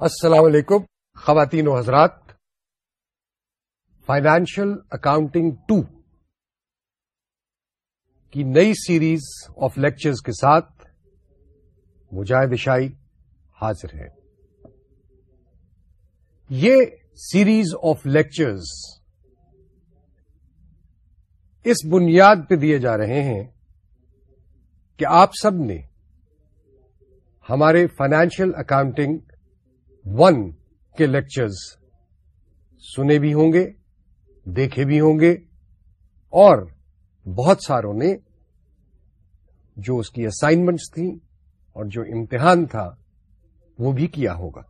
السلام علیکم، خواتین و حضرات۔ فائنانشل اکاؤنٹنگ ٹو کی نئی سیریز آف لیکچرز کے ساتھ مجاہد شاہی حاضر ہے یہ سیریز آف لیکچرز اس بنیاد پہ دیے جا رہے ہیں کہ آپ سب نے ہمارے فائنینشیل اکاؤنٹنگ ون کے لیکچرز سنے بھی ہوں گے، دیکھے بھی ہوں گے، اور بہت ساروں نے جو اس کی اسائنمنٹس تھیں اور جو امتحان تھا، وہ بھی کیا ہوگا۔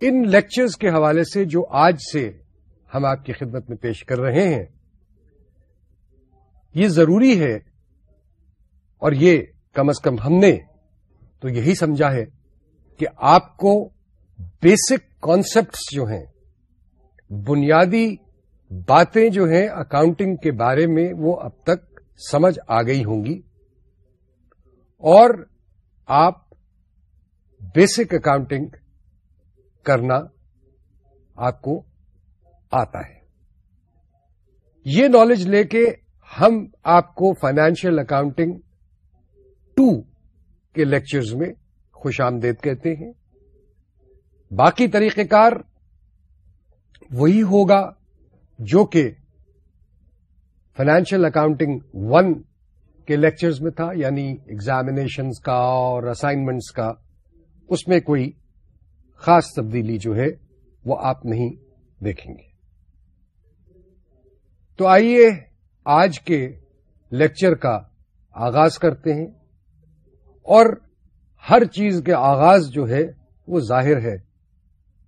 ان لیکچرز کے حوالے سے جو آج سے ہم آپ کی خدمت میں پیش کر رہے ہیں، یہ ضروری ہے اور یہ کم از کم ہم نے تو یہی سمجھا ہے۔ کہ آپ کو بیسک کانسیپٹس جو ہیں، بنیادی باتیں جو ہیں اکاؤنٹنگ کے بارے میں وہ اب تک سمجھ آ گئی ہوں گی اور آپ بیسک اکاؤنٹنگ کرنا آپ کو آتا ہے۔ یہ نالج لے کے ہم آپ کو فائنینشیل اکاؤنٹنگ ٹو کے لیکچرز میں خوش آمدید کہتے ہیں۔ باقی طریقہ کار وہی ہوگا جو کہ فائنینشیل اکاؤنٹنگ ون کے لیکچرز میں تھا یعنی ایگزامینیشنز کا اور اسائنمنٹس کا۔ اس میں کوئی خاص تبدیلی جو ہے وہ آپ نہیں دیکھیں گے۔ تو آئیے آج کے لیکچر کا آغاز کرتے ہیں۔ اور ہر چیز کے آغاز جو ہے وہ ظاہر ہے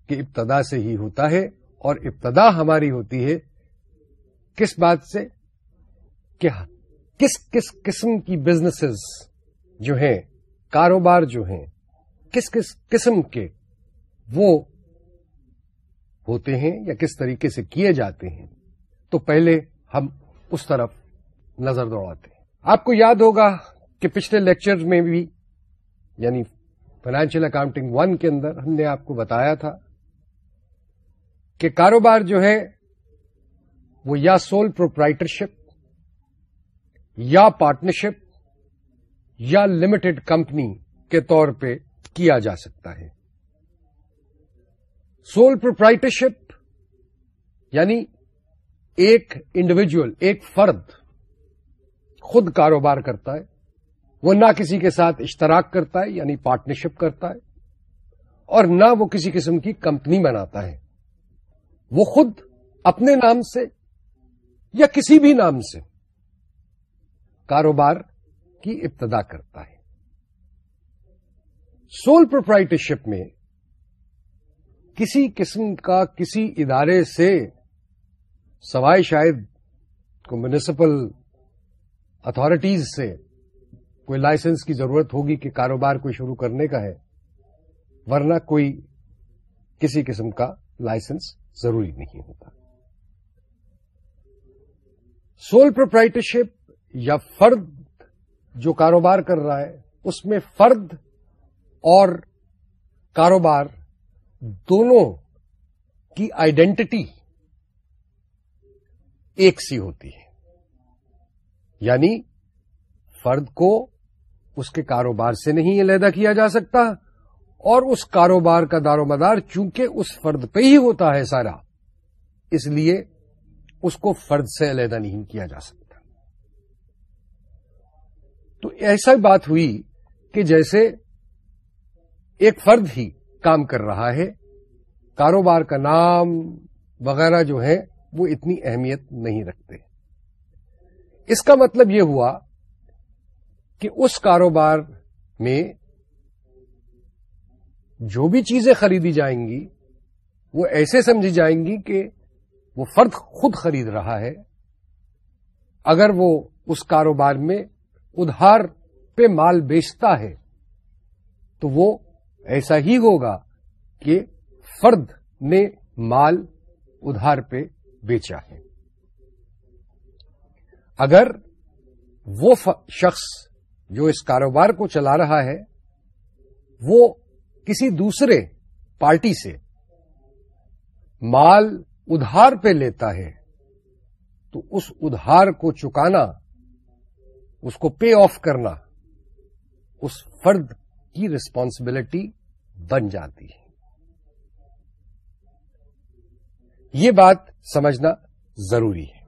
کہ ابتدا سے ہی ہوتا ہے اور ابتدا ہماری ہوتی ہے کس بات سے؟ کہ کس کس قسم کی بزنسز جو ہیں، کاروبار جو ہیں، کس کس قسم کے وہ ہوتے ہیں یا کس طریقے سے کیے جاتے ہیں؟ تو پہلے ہم اس طرف نظر دوڑاتے ہیں۔ آپ کو یاد ہوگا کہ پچھلے لیکچر میں بھی یعنی فائنینشیل اکاؤنٹنگ ون کے اندر ہم نے آپ کو بتایا تھا کہ کاروبار جو ہے وہ یا سول پروپرائٹرشپ یا پارٹنرشپ یا لمیٹڈ کمپنی کے طور پہ کیا جا سکتا ہے۔ سول پروپرائٹرشپ یعنی ایک انڈیویجل ایک فرد خود کاروبار کرتا ہے وہ نہ کسی کے ساتھ اشتراک کرتا ہے یعنی پارٹنرشپ کرتا ہے، اور نہ وہ کسی قسم کی کمپنی بناتا ہے۔ وہ خود اپنے نام سے یا کسی بھی نام سے کاروبار کی ابتدا کرتا ہے۔ سول پروپرائٹرشپ میں کسی قسم کا کسی ادارے سے سوائے شاید کو میونسپل اتارٹیز سے کوئی لائسنس کی ضرورت ہوگی کہ کاروبار کو شروع کرنے کا ہے، ورنہ کوئی کسی قسم کا لائسنس ضروری نہیں ہوتا۔ سول پروپرائٹرشپ یا فرد جو کاروبار کر رہا ہے، اس میں فرد اور کاروبار دونوں کی آئیڈینٹی ایک سی ہوتی ہے۔ یعنی فرد کو اس کے کاروبار سے نہیں علیحدہ کیا جا سکتا؟ اور اس کاروبار کا دار و مدار چونکہ اس فرد پہ ہی ہوتا ہے سارا، اس لیے اس کو فرد سے علیحدہ نہیں کیا جا سکتا۔ تو ایسا بات ہوئی کہ جیسے ایک فرد ہی کام کر رہا ہے، کاروبار کا نام وغیرہ جو ہے وہ اتنی اہمیت نہیں رکھتے۔ اس کا مطلب یہ ہوا کہ اس کاروبار میں جو بھی چیزیں خریدی جائیں گی، وہ ایسے سمجھی جائیں گی کہ وہ فرد خود خرید رہا ہے۔ اگر وہ اس کاروبار میں ادھار پہ مال بیچتا ہے، تو وہ ایسا ہی ہوگا کہ فرد نے مال ادھار پہ بیچا ہے۔ اگر وہ شخص جو اس کاروبار کو چلا رہا ہے، وہ کسی دوسرے پارٹی سے مال ادھار پہ لیتا ہے، تو اس ادھار کو چکانا، اس کو پے آف کرنا، اس فرد کی ریسپانسبلٹی بن جاتی ہے۔ یہ بات سمجھنا ضروری ہے۔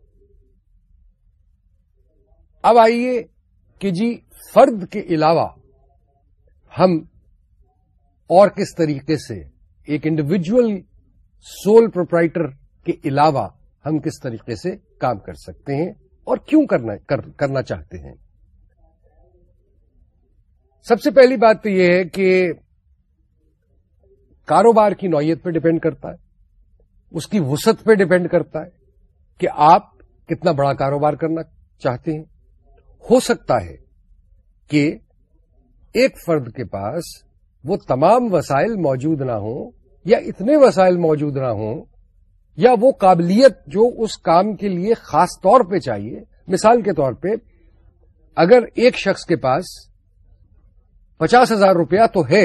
اب آئیے کہ جی فرد کے علاوہ ہم اور کس طریقے سے ایک انڈیویجل سول پروپرائٹر کے علاوہ ہم کس طریقے سے کام کر سکتے ہیں اور کیوں کرنا کرنا چاہتے ہیں؟ سب سے پہلی بات تو یہ ہے کہ کاروبار کی نوعیت پہ ڈپینڈ کرتا ہے، اس کی وسط پہ ڈپینڈ کرتا ہے کہ آپ کتنا بڑا کاروبار کرنا چاہتے ہیں۔ ہو سکتا ہے کہ ایک فرد کے پاس وہ تمام وسائل موجود نہ ہوں یا اتنے وسائل موجود نہ ہوں یا وہ قابلیت جو اس کام کے لیے خاص طور پہ چاہیے، مثال کے طور پہ اگر ایک شخص کے پاس پچاس ہزار روپیہ تو ہے،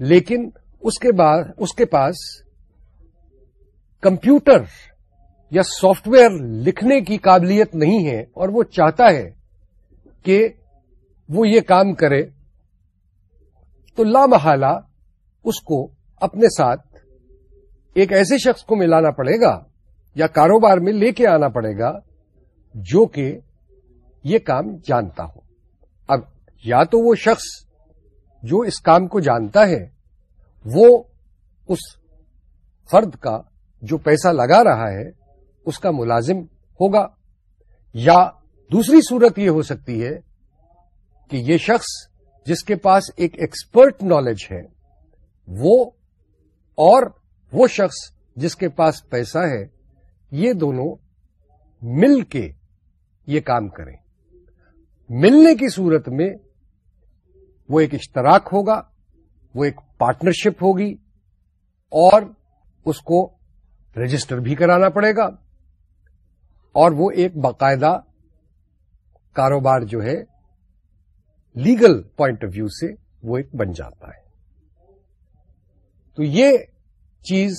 لیکن اس کے بعد اس کے پاس کمپیوٹر یا سافٹ ویئر لکھنے کی قابلیت نہیں ہے اور وہ چاہتا ہے کہ وہ یہ کام کرے تو لامحالہ اس کو اپنے ساتھ ایک ایسے شخص کو ملانا پڑے گا یا کاروبار میں لے کے آنا پڑے گا جو کہ یہ کام جانتا ہو۔ اب یا تو وہ شخص جو اس کام کو جانتا ہے، وہ اس فرد کا جو پیسہ لگا رہا ہے، اس کا ملازم ہوگا، یا دوسری صورت یہ ہو سکتی ہے کہ یہ شخص جس کے پاس ایک ایکسپرٹ نالج ہے، وہ اور وہ شخص جس کے پاس پیسہ ہے، یہ دونوں مل کے یہ کام کریں۔ ملنے کی صورت میں وہ ایک اشتراک ہوگا، وہ ایک پارٹنرشپ ہوگی اور اس کو رجسٹر بھی کرانا پڑے گا اور وہ ایک باقاعدہ کاروبار جو ہے لیگل پوائنٹ آف ویو سے وہ ایک بن جاتا ہے۔ تو یہ چیز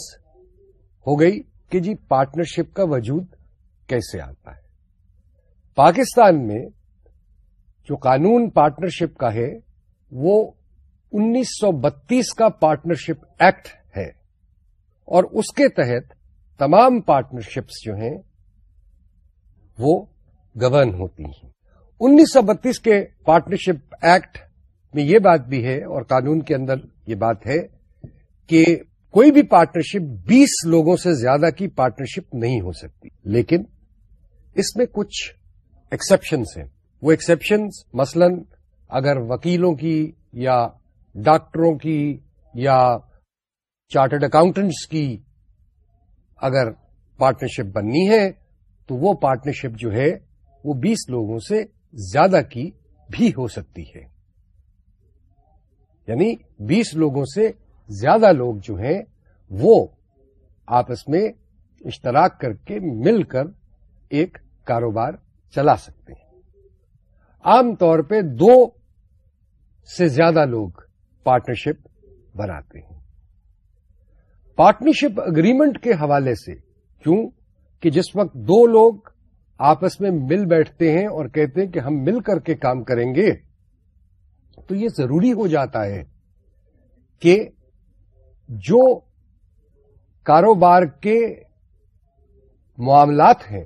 ہو گئی کہ جی پارٹنرشپ کا وجود کیسے آتا ہے۔ پاکستان میں جو قانون پارٹنرشپ کا ہے، وہ انیس سو بتیس کا پارٹنرشپ ایکٹ ہے۔ اور اس کے تحت تمام پارٹنرشپس جو ہیں، وہ گورن ہوتی ہیں۔ انیس سو بتیس کے پارٹنرشپ ایکٹ میں یہ بات بھی ہے اور قانون کے اندر یہ بات ہے کہ کوئی بھی پارٹنرشپ بیس لوگوں سے زیادہ کی پارٹنرشپ نہیں ہو سکتی۔ لیکن اس میں کچھ ایکسپشنس ہیں۔ وہ ایکسپشنس مثلاً اگر وکیلوں کی یا ڈاکٹروں کی یا چارٹرڈ اکاؤنٹنٹس کی اگر پارٹنرشپ بننی ہے تو وہ پارٹنرشپ جو ہے وہ بیس لوگوں سے زیادہ کی بھی ہو سکتی ہے۔ یعنی بیس لوگوں سے زیادہ لوگ جو ہیں، وہ آپس میں اشتراک کر کے مل کر ایک کاروبار چلا سکتے ہیں۔ عام طور پہ دو سے زیادہ لوگ پارٹنرشپ بناتے ہیں۔ پارٹنرشپ اگریمنٹ کے حوالے سے، کیوں؟ کہ جس وقت دو لوگ آپس میں مل بیٹھتے ہیں اور کہتے ہیں کہ ہم مل کر کے کام کریں گے، تو یہ ضروری ہو جاتا ہے کہ جو کاروبار کے معاملات ہیں،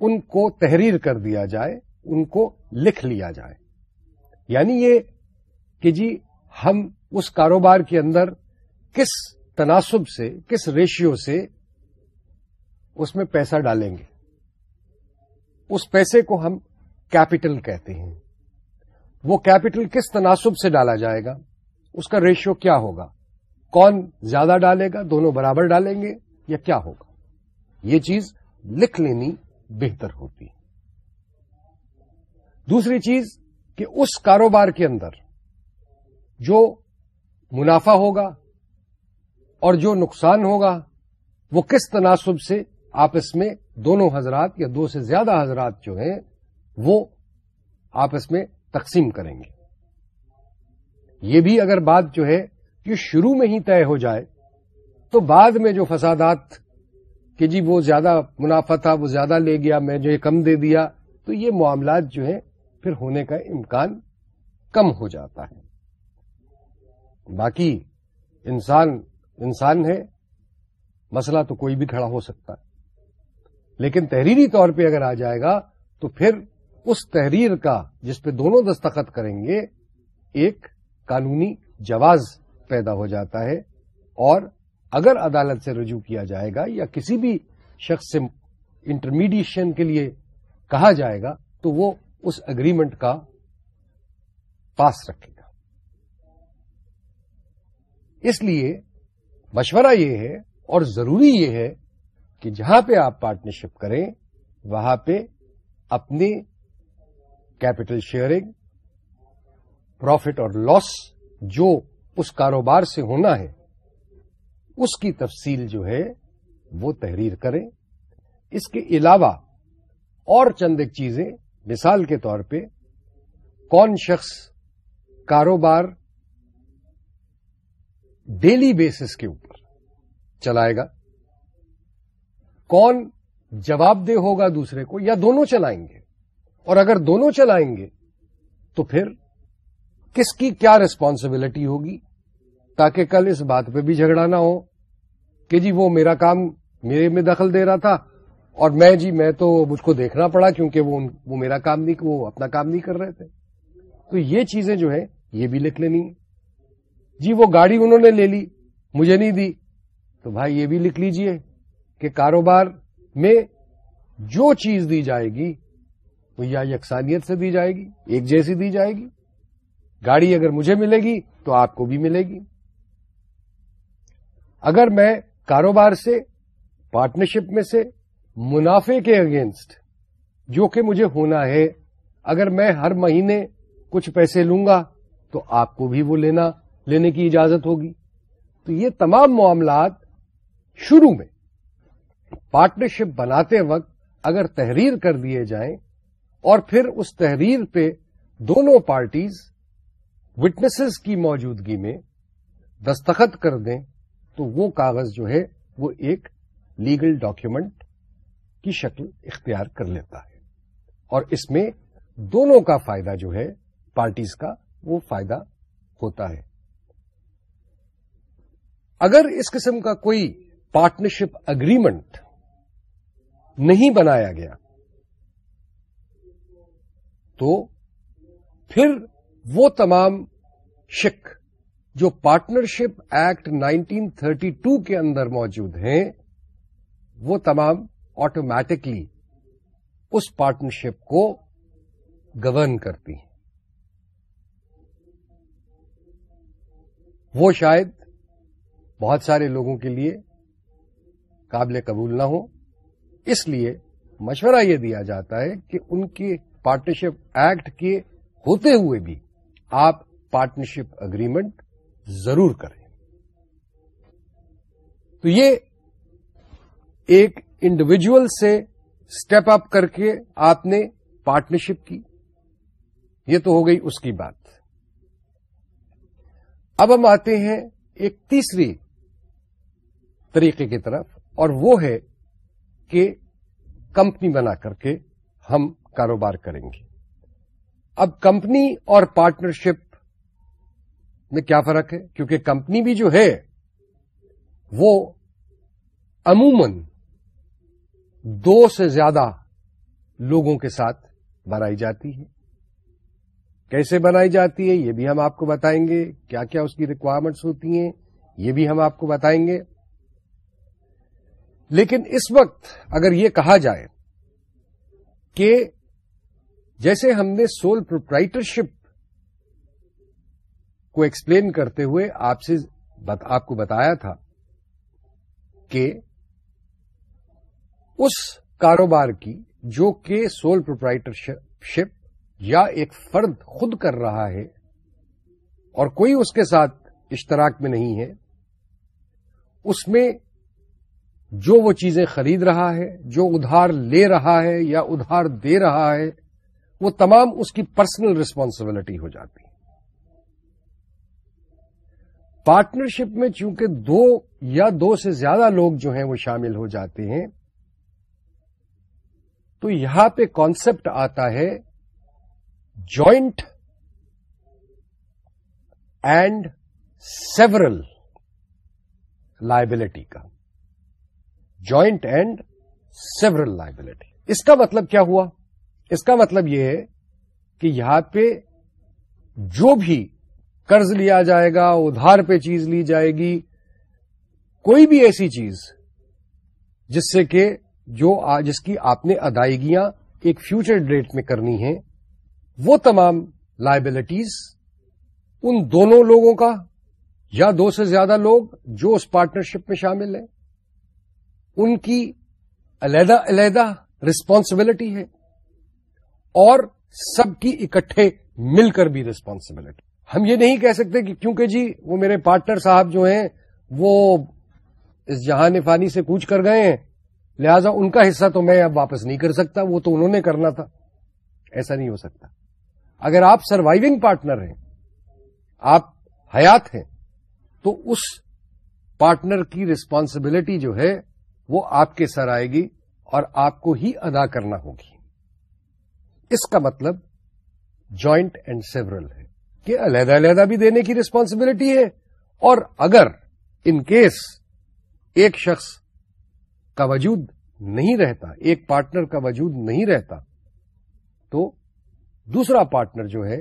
ان کو تحریر کر دیا جائے، ان کو لکھ لیا جائے۔ یعنی یہ کہ جی ہم اس کاروبار کے اندر کس تناسب سے، کس ریشیو سے اس میں پیسہ ڈالیں گے۔ اس پیسے کو ہم کیپٹل کہتے ہیں۔ وہ کیپٹل کس تناسب سے ڈالا جائے گا؟ اس کا ریشیو کیا ہوگا؟ کون زیادہ ڈالے گا؟ دونوں برابر ڈالیں گے یا کیا ہوگا؟ یہ چیز لکھ لینی بہتر ہوتی۔ دوسری چیز کہ اس کاروبار کے اندر جو منافع ہوگا اور جو نقصان ہوگا، وہ کس تناسب سے آپس میں دونوں حضرات یا دو سے زیادہ حضرات جو ہیں، وہ آپس میں تقسیم کریں گے۔ یہ بھی اگر بات جو ہے کہ شروع میں ہی طے ہو جائے، تو بعد میں جو فسادات کہ جی وہ زیادہ منافع تھا، وہ زیادہ لے گیا، میں جو کم دے دیا، تو یہ معاملات جو ہیں، پھر ہونے کا امکان کم ہو جاتا ہے۔ باقی انسان انسان ہے، مسئلہ تو کوئی بھی کھڑا ہو سکتا ہے۔ لیکن تحریری طور پہ اگر آ جائے گا تو پھر اس تحریر کا جس پہ دونوں دستخط کریں گے، ایک قانونی جواز پیدا ہو جاتا ہے اور اگر عدالت سے رجوع کیا جائے گا یا کسی بھی شخص سے انٹرمیڈیشن کے لیے کہا جائے گا، تو وہ اس اگریمنٹ کا پاس رکھے گا۔ اس لیے مشورہ یہ ہے اور ضروری یہ ہے کہ جہاں پہ آپ پارٹنرشپ کریں، وہاں پہ اپنے کیپٹل شیئرنگ پروفٹ اور لاس جو اس کاروبار سے ہونا ہے، اس کی تفصیل جو ہے وہ تحریر کریں۔ اس کے علاوہ اور چند ایک چیزیں، مثال کے طور پہ کون شخص کاروبار ڈیلی بیسس کے اوپر چلائے گا؟ کون جواب دہ ہوگا دوسرے کو یا دونوں چلائیں گے؟ اور اگر دونوں چلائیں گے تو پھر کس کی کیا ریسپانسبلٹی ہوگی؟ تاکہ کل اس بات پہ بھی جھگڑا نہ ہو کہ جی وہ میرا کام میرے میں دخل دے رہا تھا اور میں جی میں تو مجھ کو دیکھنا پڑا کیونکہ وہ وہ میرا کام نہیں وہ اپنا کام نہیں کر رہے تھے۔ تو یہ چیزیں جو ہے یہ بھی لکھ لینی۔ جی وہ گاڑی انہوں نے لے لی، مجھے نہیں دی، تو بھائی یہ بھی لکھ لیجیے۔ کہ کاروبار میں جو چیز دی جائے گی وہ یا یکسانیت سے دی جائے گی، ایک جیسی دی جائے گی۔ گاڑی اگر مجھے ملے گی تو آپ کو بھی ملے گی۔ اگر میں کاروبار سے پارٹنرشپ میں سے منافع کے اگینسٹ جو کہ مجھے ہونا ہے، اگر میں ہر مہینے کچھ پیسے لوں گا تو آپ کو بھی وہ لینا، لینے کی اجازت ہوگی۔ تو یہ تمام معاملات شروع میں پارٹنرشپ بناتے وقت اگر تحریر کر دیے جائیں اور پھر اس تحریر پہ دونوں پارٹیز وٹنسز کی موجودگی میں دستخط کر دیں، تو وہ کاغذ جو ہے، وہ ایک لیگل ڈاکیومنٹ کی شکل اختیار کر لیتا ہے۔ اور اس میں دونوں کا فائدہ جو ہے، پارٹیز کا، وہ فائدہ ہوتا ہے۔ اگر اس قسم کا کوئی پارٹنرشپ اگریمنٹ نہیں بنایا گیا۔ تو پھر وہ تمام شک جو پارٹنرشپ ایکٹ 1932 کے اندر موجود ہیں، وہ تمام آٹومیٹکلی اس پارٹنرشپ کو گورن کرتی ہیں۔ وہ شاید بہت سارے لوگوں کے لیے قابل قبول نہ ہو۔ اس لیے مشورہ یہ دیا جاتا ہے کہ ان کے پارٹنرشپ ایکٹ کے ہوتے ہوئے بھی آپ پارٹنرشپ اگریمنٹ ضرور کریں۔ تو یہ ایک انڈیویجل سے اسٹیپ اپ کر کے آپ نے پارٹنرشپ کی۔ یہ تو ہو گئی اس کی بات۔ اب ہم آتے ہیں ایک تیسری طریقے کی طرف اور وہ ہے کہ کمپنی بنا کر کے ہم کاروبار کریں گے۔ اب کمپنی اور پارٹنرشپ میں کیا فرق ہے؟ کیونکہ کمپنی بھی جو ہے، وہ عموماً دو سے زیادہ لوگوں کے ساتھ بنائی جاتی ہے۔ کیسے بنائی جاتی ہے یہ بھی ہم آپ کو بتائیں گے۔ کیا کیا اس کی ریکوائرمنٹس ہوتی ہیں یہ بھی ہم آپ کو بتائیں گے۔ لیکن اس وقت اگر یہ کہا جائے کہ جیسے ہم نے سول پروپرائٹرشپ کو ایکسپلین کرتے ہوئے آپ سے آپ کو بتایا تھا کہ اس کاروبار کی جو کہ سول پروپرائٹرشپ یا ایک فرد خود کر رہا ہے اور کوئی اس کے ساتھ اشتراک میں نہیں ہے، اس میں جو وہ چیزیں خرید رہا ہے، جو ادھار لے رہا ہے یا ادھار دے رہا ہے، وہ تمام اس کی پرسنل ریسپانسبلٹی ہو جاتی ہے پارٹنرشپ میں چونکہ دو یا دو سے زیادہ لوگ جو ہیں وہ شامل ہو جاتے ہیں، تو یہاں پہ کانسیپٹ آتا ہے جوائنٹ اینڈ سیورل لائبلٹی کا۔ Joint and several liability. اس کا مطلب کیا ہوا؟ اس کا مطلب یہ ہے کہ یہاں پہ جو بھی قرض لیا جائے گا، ادھار پہ چیز لی جائے گی، کوئی بھی ایسی چیز جس سے کہ جو جس کی آپ نے ادائیگیاں ایک فیوچر ڈیٹ میں کرنی ہیں، وہ تمام لائبلٹیز ان دونوں لوگوں کا یا دو سے زیادہ لوگ جو اس پارٹنرشپ میں شامل ہیں۔ ان کی علیحدہ علیحدہ رسپانسبلٹی ہے اور سب کی اکٹھے مل کر بھی رسپانسبلٹی ہم یہ نہیں کہہ سکتے کہ کیونکہ جی وہ میرے پارٹنر صاحب جو ہیں، وہ اس جہان فانی سے کوچ کر گئے ہیں، لہذا ان کا حصہ تو میں اب واپس نہیں کر سکتا، وہ تو انہوں نے کرنا تھا۔ ایسا نہیں ہو سکتا۔ اگر آپ سروائیونگ پارٹنر ہیں، آپ حیات ہیں، تو اس پارٹنر کی ریسپانسبلٹی جو ہے وہ آپ کے سر آئے گی اور آپ کو ہی ادا کرنا ہوگی۔ اس کا مطلب جوائنٹ اینڈ سیورل ہے کہ علیحدہ علیحدہ بھی دینے کی ریسپانسبلٹی ہے اور اگر ان کیس ایک شخص کا وجود نہیں رہتا، ایک پارٹنر کا وجود نہیں رہتا، تو دوسرا پارٹنر جو ہے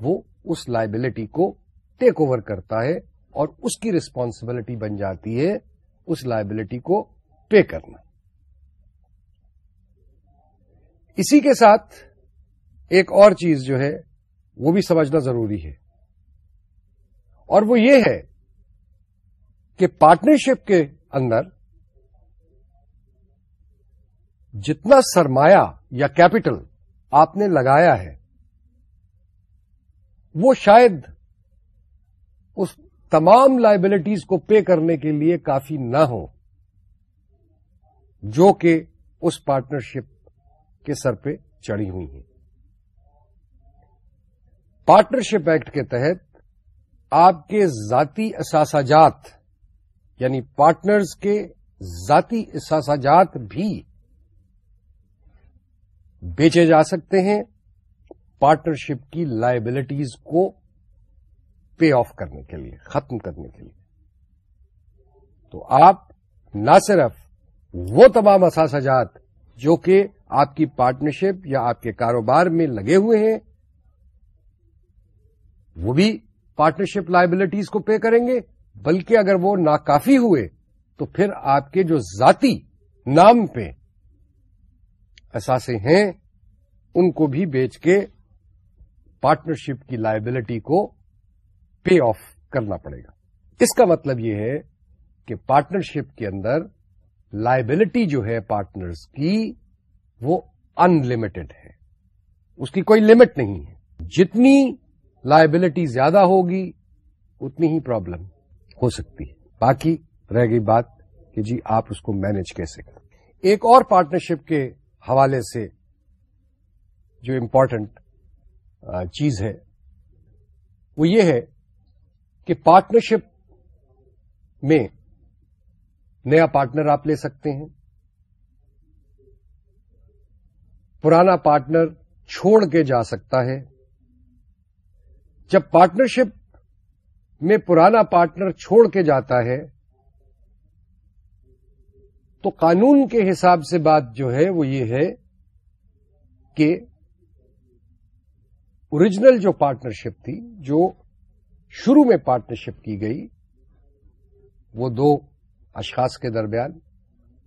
وہ اس لائبلٹی کو ٹیک اوور کرتا ہے اور اس کی ریسپانسبلٹی بن جاتی ہے، اس لائبلٹی کو پے کرنا۔ اسی کے ساتھ ایک اور چیز جو ہے، وہ بھی سمجھنا ضروری ہے۔ اور وہ یہ ہے کہ پارٹنرشپ کے اندر جتنا سرمایہ یا کیپٹل آپ نے لگایا ہے، وہ شاید اس تمام لائبلٹیز کو پے کرنے کے لیے کافی نہ ہو۔ جو کہ اس پارٹنرشپ کے سر پہ چڑھی ہوئی ہیں۔ پارٹنرشپ ایکٹ کے تحت آپ کے ذاتی اثاثاجات یعنی پارٹنرز کے ذاتی اثاثاجات بھی بیچے جا سکتے ہیں پارٹنرشپ کی لائبلٹیز کو پے آف کرنے کے لیے، ختم کرنے کے لیے۔ تو آپ نہ صرف وہ تمام اثاثاجات جو کہ آپ کی پارٹنرشپ یا آپ کے کاروبار میں لگے ہوئے ہیں، وہ بھی پارٹنرشپ لائبلٹیز کو پے کریں گے۔ بلکہ اگر وہ ناکافی ہوئے تو پھر آپ کے جو ذاتی نام پہ اثاثے ہیں، ان کو بھی بیچ کے پارٹنرشپ کی لائبلٹی کو پے آف کرنا پڑے گا۔ اس کا مطلب یہ ہے کہ پارٹنرشپ کے اندر لائبلٹی جو ہے پارٹنرز کی، وہ ان لمیٹڈ ہے۔ اس کی کوئی لمٹ نہیں ہے۔ جتنی لائبلٹی زیادہ ہوگی، اتنی ہی پرابلم ہو سکتی ہے۔ باقی رہ گئی بات کہ جی آپ اس کو مینج کیسے کریں۔ ایک اور پارٹنرشپ کے حوالے سے جو امپورٹنٹ چیز ہے، وہ یہ ہے کہ پارٹنرشپ میں نیا پارٹنر آپ لے سکتے ہیں۔ پرانا پارٹنر چھوڑ کے جا سکتا ہے۔ جب پارٹنرشپ میں پرانا پارٹنر چھوڑ کے جاتا ہے، تو قانون کے حساب سے بات جو ہے وہ یہ ہے کہ اوریجنل جو پارٹنرشپ تھی، جو شروع میں پارٹنرشپ کی گئی، وہ دو اشخاص کے درمیان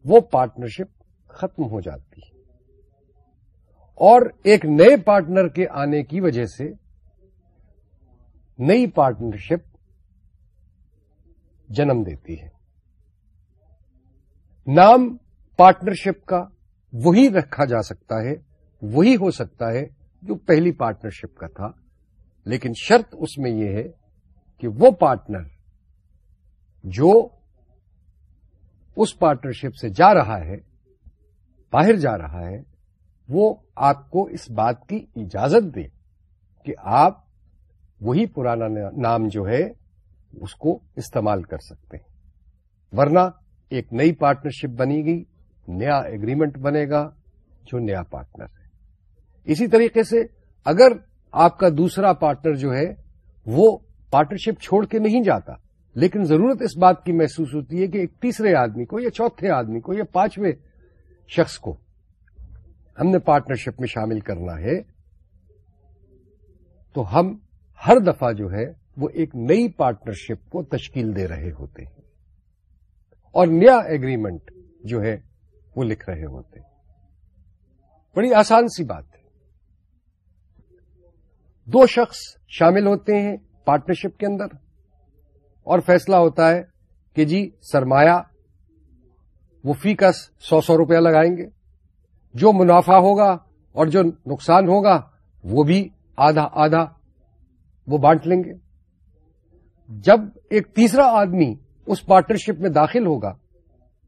وہ پارٹنرشپ ختم ہو جاتی ہے۔ اور ایک نئے پارٹنر کے آنے کی وجہ سے نئی پارٹنرشپ جنم دیتی ہے۔ نام پارٹنرشپ کا وہی رکھا جا سکتا ہے، وہی ہو سکتا ہے جو پہلی پارٹنرشپ کا تھا۔ لیکن شرط اس میں یہ ہے کہ وہ پارٹنر جو اس پارٹنرشپ سے جا رہا ہے، باہر جا رہا ہے، وہ آپ کو اس بات کی اجازت دے کہ آپ وہی پرانا نام جو ہے، اس کو استعمال کر سکتے ہیں۔ ورنہ ایک نئی پارٹنرشپ بنی گئی، نیا ایگریمنٹ بنے گا، جو نیا پارٹنر ہے۔ اسی طریقے سے اگر آپ کا دوسرا پارٹنر جو ہے، وہ پارٹنرشپ چھوڑ کے نہیں جاتا لیکن ضرورت اس بات کی محسوس ہوتی ہے کہ ایک تیسرے آدمی کو یا چوتھے آدمی کو یا پانچویں شخص کو ہم نے پارٹنرشپ میں شامل کرنا ہے، تو ہم ہر دفعہ جو ہے وہ ایک نئی پارٹنرشپ کو تشکیل دے رہے ہوتے ہیں۔ اور نیا ایگریمنٹ جو ہے وہ لکھ رہے ہوتے ہیں۔ بڑی آسان سی بات ہے۔ دو شخص شامل ہوتے ہیں پارٹنرشپ کے اندر۔ اور فیصلہ ہوتا ہے کہ جی سرمایہ وہ فی کا سو سو روپیہ لگائیں گے۔ جو منافع ہوگا اور جو نقصان ہوگا وہ بھی آدھا آدھا وہ بانٹ لیں گے۔ جب ایک تیسرا آدمی اس پارٹنرشپ میں داخل ہوگا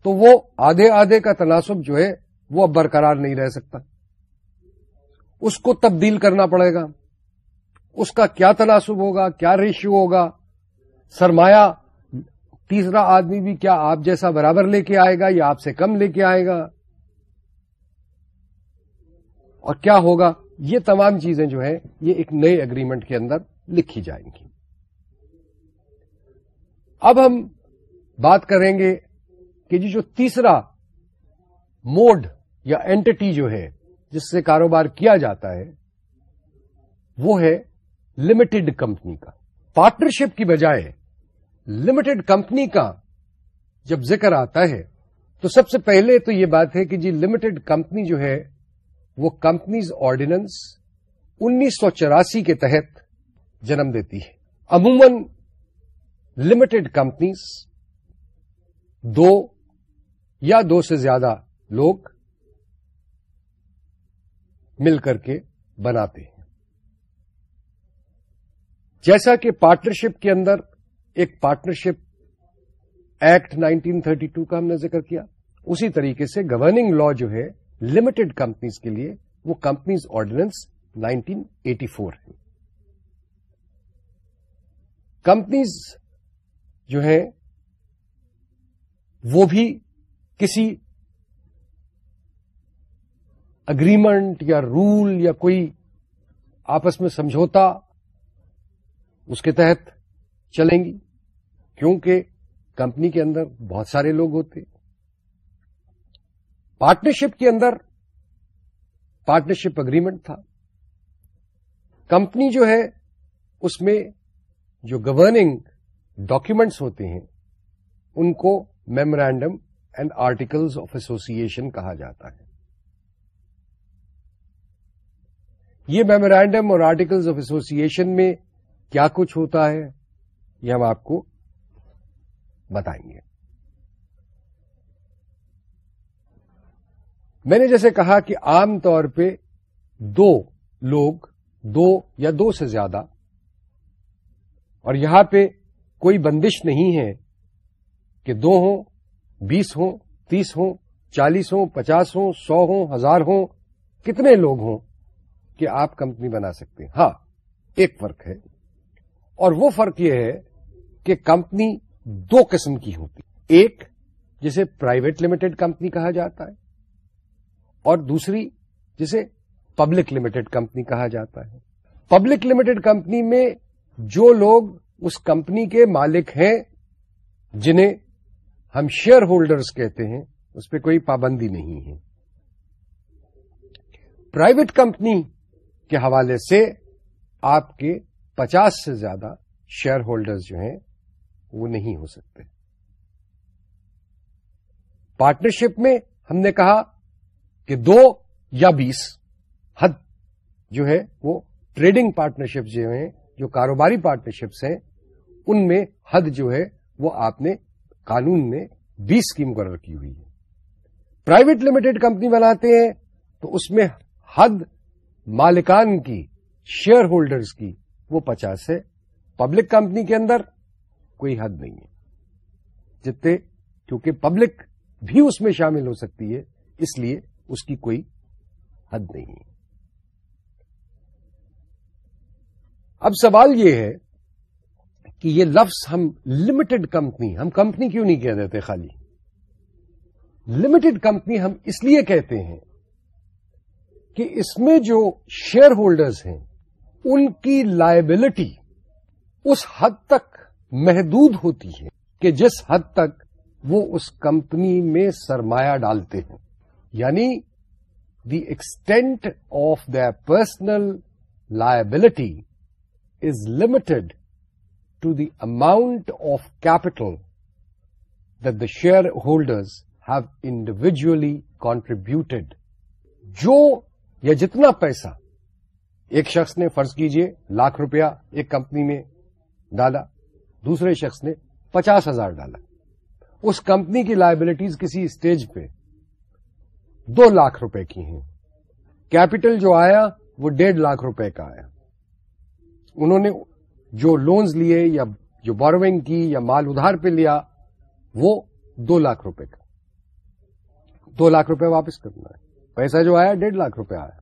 تو وہ آدھے آدھے کا تناسب جو ہے وہ اب برقرار نہیں رہ سکتا۔ اس کو تبدیل کرنا پڑے گا۔ اس کا کیا تناسب ہوگا، کیا ریشیو ہوگا؟ سرمایہ، تیسرا آدمی بھی کیا آپ جیسا برابر لے کے آئے گا یا آپ سے کم لے کے آئے گا؟ اور کیا ہوگا؟ یہ تمام چیزیں جو ہیں، یہ ایک نئے اگریمنٹ کے اندر لکھی جائیں گی۔ اب ہم بات کریں گے کہ جی جو تیسرا موڈ یا اینٹی جو ہے، جس سے کاروبار کیا جاتا ہے، وہ ہے لمیٹڈ کمپنی کا۔ پارٹنرشپ کی بجائے لمیٹڈ کمپنی کا جب ذکر آتا ہے، تو سب سے پہلے تو یہ بات ہے کہ جی لمیٹڈ کمپنی جو ہے، وہ کمپنیز آرڈیننس انیس سو چوراسی کے تحت جنم دیتی ہے۔ عموماً لمیٹڈ کمپنیز دو یا دو سے زیادہ لوگ مل کر کے بناتے ہیں۔ جیسا کہ پارٹنرشپ کے اندر ایک پارٹنرشپ ایکٹ 1932 کا ہم نے ذکر کیا۔ اسی طریقے سے گورننگ لا جو ہے، لمیٹڈ کمپنیز کے لیے وہ کمپنیز آرڈیننس 1984 ہے کمپنیز جو ہیں، وہ بھی کسی اگریمنٹ یا رول یا کوئی آپس میں سمجھوتا اس کے تحت چلیں گی۔ کیونکہ کمپنی کے اندر بہت سارے لوگ ہوتے پارٹنرشپ کے اندر پارٹنرشپ اگریمنٹ تھا۔ کمپنی جو ہے، اس میں جو گورننگ ڈاکیومینٹس ہوتے ہیں، ان کو memorandum and articles of association کہا جاتا ہے۔ یہ میمورینڈم اور آرٹیکلز آف ایسوسیشن میں کیا کچھ ہوتا ہے، یہ ہم آپ کو بتائیں گے میں نے جیسے کہا کہ عام طور پہ دو لوگ، دو یا دو سے زیادہ، اور یہاں پہ کوئی بندش نہیں ہے کہ دو ہوں، بیس ہوں، تیس ہوں، چالیس ہوں، پچاس ہوں، سو ہوں، ہزار ہوں، کتنے لوگ ہوں کہ آپ کمپنی بنا سکتے ہیں۔ ہاں ایک فرق ہے۔ اور وہ فرق یہ ہے کہ کمپنی دو قسم کی ہوتی ایک جسے پرائیویٹ لمیٹڈ کمپنی کہا جاتا ہے اور دوسری جسے پبلک لمیٹڈ کمپنی کہا جاتا ہے۔ پبلک لمیٹڈ کمپنی میں جو لوگ اس کمپنی کے مالک ہیں، جنہیں ہم شیئر ہولڈرز کہتے ہیں، اس پہ کوئی پابندی نہیں ہے۔ پرائیویٹ کمپنی کے حوالے سے آپ کے پچاس سے زیادہ شیئر ہولڈرز جو ہیں وہ نہیں ہو سکتے۔ پارٹنرشپ میں ہم نے کہا کہ دو یا بیس حد جو ہے وہ ٹریڈنگ پارٹنرشپ جو ہیں، جو کاروباری پارٹنرشپس ہیں، ان میں حد جو ہے وہ آپ نے قانون میں بیس کی مقرر کی ہوئی ہے۔ پرائیویٹ لمیٹڈ کمپنی بناتے ہیں تو اس میں حد مالکان کی، شیئر ہولڈرز کی وہ پچاس ہے۔ پبلک کمپنی کے اندر کوئی حد نہیں ہے۔ جتنے، کیونکہ پبلک بھی اس میں شامل ہو سکتی ہے، اس لیے اس کی کوئی حد نہیں ہے۔ اب سوال یہ ہے کہ یہ لفظ ہم لمیٹڈ کمپنی ہم کمپنی کیوں نہیں کہہ دیتے خالی؟ لمیٹڈ کمپنی ہم اس لیے کہتے ہیں کہ اس میں جو شیئر ہولڈرز ہیں، ان کی لائبلٹی اس حد تک محدود ہوتی ہے کہ جس حد تک وہ اس کمپنی میں سرمایہ ڈالتے ہیں یعنی the extent of the personal liability is limited to the amount of capital the share holders have individually contributed جو یا جتنا پیسہ ایک شخص نے فرض کیجیے لاکھ روپیہ ایک کمپنی میں ڈالا دوسرے شخص نے پچاس ہزار ڈالا۔ اس کمپنی کی لائبلٹیز کسی اسٹیج پہ دو لاکھ روپے کی ہیں۔ کیپٹل جو آیا وہ ڈیڑھ لاکھ روپے کا آیا۔ انہوں نے جو لونز لیے یا جو بوروئنگ کی یا مال ادھار پہ لیا وہ دو لاکھ روپے کا۔ دو لاکھ روپے واپس کرنا ہے۔ پیسہ جو آیا ڈیڑھ لاکھ روپے آیا۔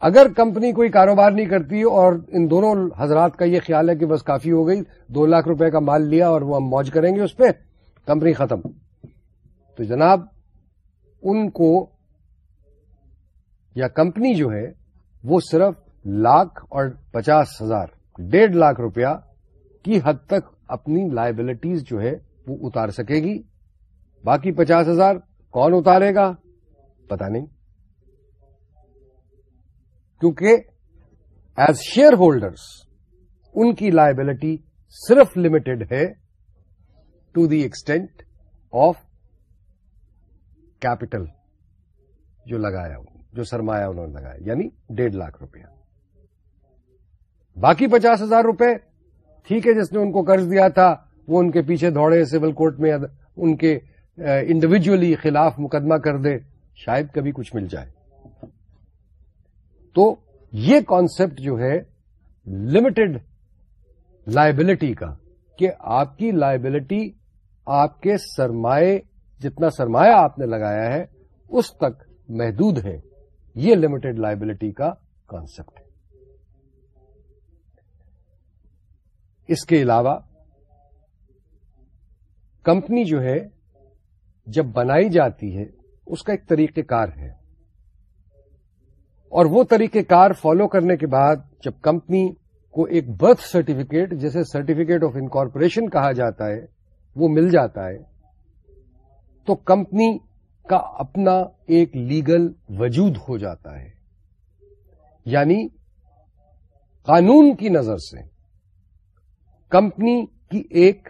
اگر کمپنی کوئی کاروبار نہیں کرتی اور ان دونوں حضرات کا یہ خیال ہے کہ بس کافی ہو گئی، دو لاکھ روپے کا مال لیا اور وہ ہم موج کریں گے اس پہ، کمپنی ختم۔ تو جناب، ان کو یا کمپنی جو ہے، وہ صرف لاکھ اور پچاس ہزار، ڈیڑھ لاکھ روپیہ کی حد تک اپنی لائبلٹیز جو ہے، وہ اتار سکے گی۔ باقی پچاس ہزار کون اتارے گا؟ پتا نہیں۔ کیونکہ ایز شیئر ہولڈرس ان کی لائبلٹی صرف لمیٹڈ ہے to the extent of capital جو لگایا جو سرمایہ انہوں نے لگایا یعنی ڈیڑھ لاکھ روپیہ۔ باقی پچاس ہزار روپے، ٹھیک ہے، جس نے ان کو قرض دیا تھا، وہ ان کے پیچھے دوڑے سول کورٹ میں ان کے انڈیویجلی خلاف مقدمہ کر دے، شاید کبھی کچھ مل جائے۔ تو یہ کانسپٹ جو ہے لمیٹڈ لائبلٹی کا، کہ آپ کی لائبلٹی آپ کے سرمایہ جتنا سرمایہ آپ نے لگایا ہے، اس تک محدود ہے۔ یہ لمیٹڈ لائبلٹی کا کانسپٹ ہے۔ اس کے علاوہ کمپنی جو ہے، جب بنائی جاتی ہے، اس کا ایک طریقہ کار ہے۔ اور وہ طریقہ کار فالو کرنے کے بعد جب کمپنی کو ایک برتھ سرٹیفکیٹ جیسے سرٹیفکیٹ آف انکارپوریشن کہا جاتا ہے، وہ مل جاتا ہے، تو کمپنی کا اپنا ایک لیگل وجود ہو جاتا ہے۔ یعنی قانون کی نظر سے کمپنی کی ایک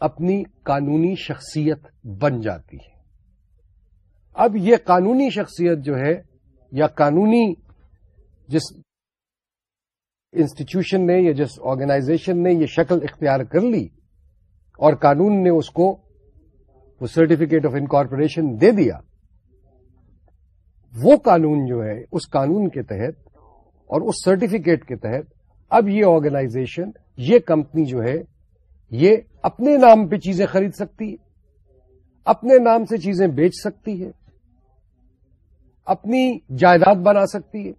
اپنی قانونی شخصیت بن جاتی ہے۔ اب یہ قانونی شخصیت جو ہے یا قانونی جس انسٹیٹیوشن نے یا جس آرگنائزیشن نے یہ شکل اختیار کر لی اور قانون نے اس کو وہ سرٹیفکیٹ آف انکارپوریشن دے دیا، وہ قانون جو ہے، اس قانون کے تحت اور اس سرٹیفکیٹ کے تحت اب یہ آرگنائزیشن، یہ کمپنی جو ہے، یہ اپنے نام پہ چیزیں خرید سکتی ہے، اپنے نام سے چیزیں بیچ سکتی ہے۔ اپنی جائیداد بنا سکتی ہے،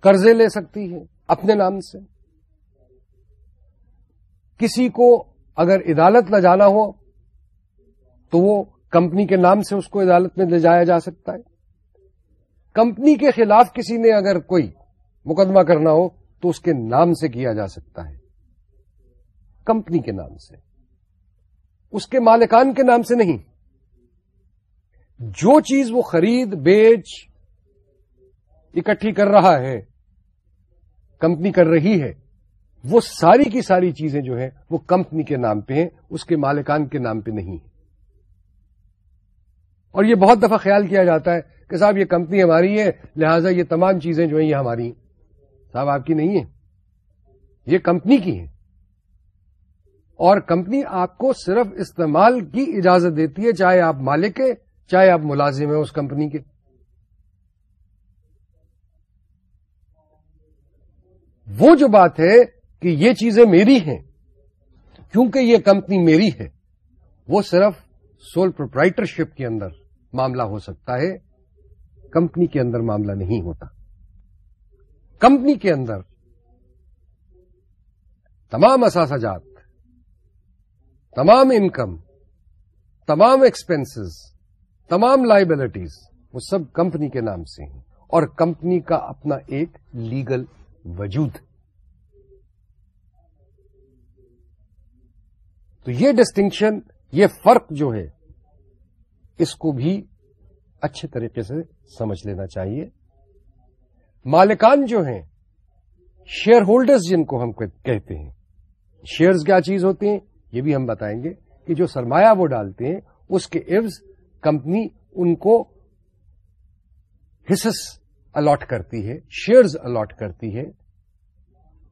قرضے لے سکتی ہے اپنے نام سے۔ کسی کو اگر عدالت نہ جانا ہو، تو وہ کمپنی کے نام سے اس کو عدالت میں لے جایا جا سکتا ہے۔ کمپنی کے خلاف کسی نے اگر کوئی مقدمہ کرنا ہو، تو اس کے نام سے کیا جا سکتا ہے۔ کمپنی کے نام سے۔ اس کے مالکان کے نام سے نہیں۔ جو چیز وہ خرید، بیچ، اکٹھی کر رہا ہے، کمپنی کر رہی ہے، وہ ساری کی ساری چیزیں جو ہیں، وہ کمپنی کے نام پہ ہیں، اس کے مالکان کے نام پہ نہیں اور یہ بہت دفعہ خیال کیا جاتا ہے کہ صاحب، یہ کمپنی ہماری ہے، لہذا یہ تمام چیزیں جو ہیں، یہ ہماری صاحب، آپ کی نہیں ہے یہ کمپنی کی ہے اور کمپنی آپ کو صرف استعمال کی اجازت دیتی ہے، چاہے آپ مالک ہیں چاہے آپ ملازم ہیں اس کمپنی کے۔ وہ جو بات ہے کہ یہ چیزیں میری ہیں، کیونکہ یہ کمپنی میری ہے، وہ صرف سول پروپرائٹرشپ کے اندر معاملہ ہو سکتا ہے، کمپنی کے اندر معاملہ نہیں ہوتا۔ کمپنی کے اندر تمام اثاثہ تمام انکم، تمام ایکسپینسز تمام لائبلٹیز وہ سب کمپنی کے نام سے ہیں اور کمپنی کا اپنا ایک لیگل وجود تو یہ ڈسٹنکشن یہ فرق جو ہے، اس کو بھی اچھے طریقے سے سمجھ لینا چاہیے۔ مالکان جو ہیں شیئر ہولڈرز جن کو ہم کہتے ہیں۔ شیئرز کیا چیز ہوتے ہیں؟ یہ بھی ہم بتائیں گے کہ جو سرمایہ وہ ڈالتے ہیں، اس کے عوض کمپنی ان کو حصص الاٹ کرتی ہے شیئرز الاٹ کرتی ہے۔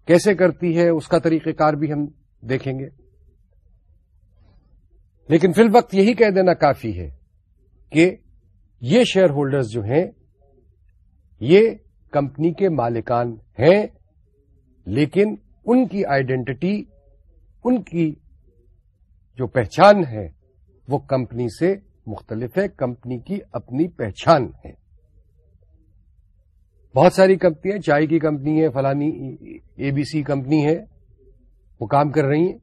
کیسے کرتی ہے، اس کا طریقہ کار بھی ہم دیکھیں گے۔ لیکن فی الوقت یہی کہہ دینا کافی ہے کہ یہ شیئر ہولڈرز جو ہیں، یہ کمپنی کے مالکان ہیں، لیکن ان کی آئیڈینٹی ان کی جو پہچان ہے، وہ کمپنی سے مختلف ہے کمپنی کی اپنی پہچان ہے۔ بہت ساری کمپنیاں چائے کی کمپنی ہے، فلانی اے بی سی کمپنی ہے، وہ کام کر رہی ہیں۔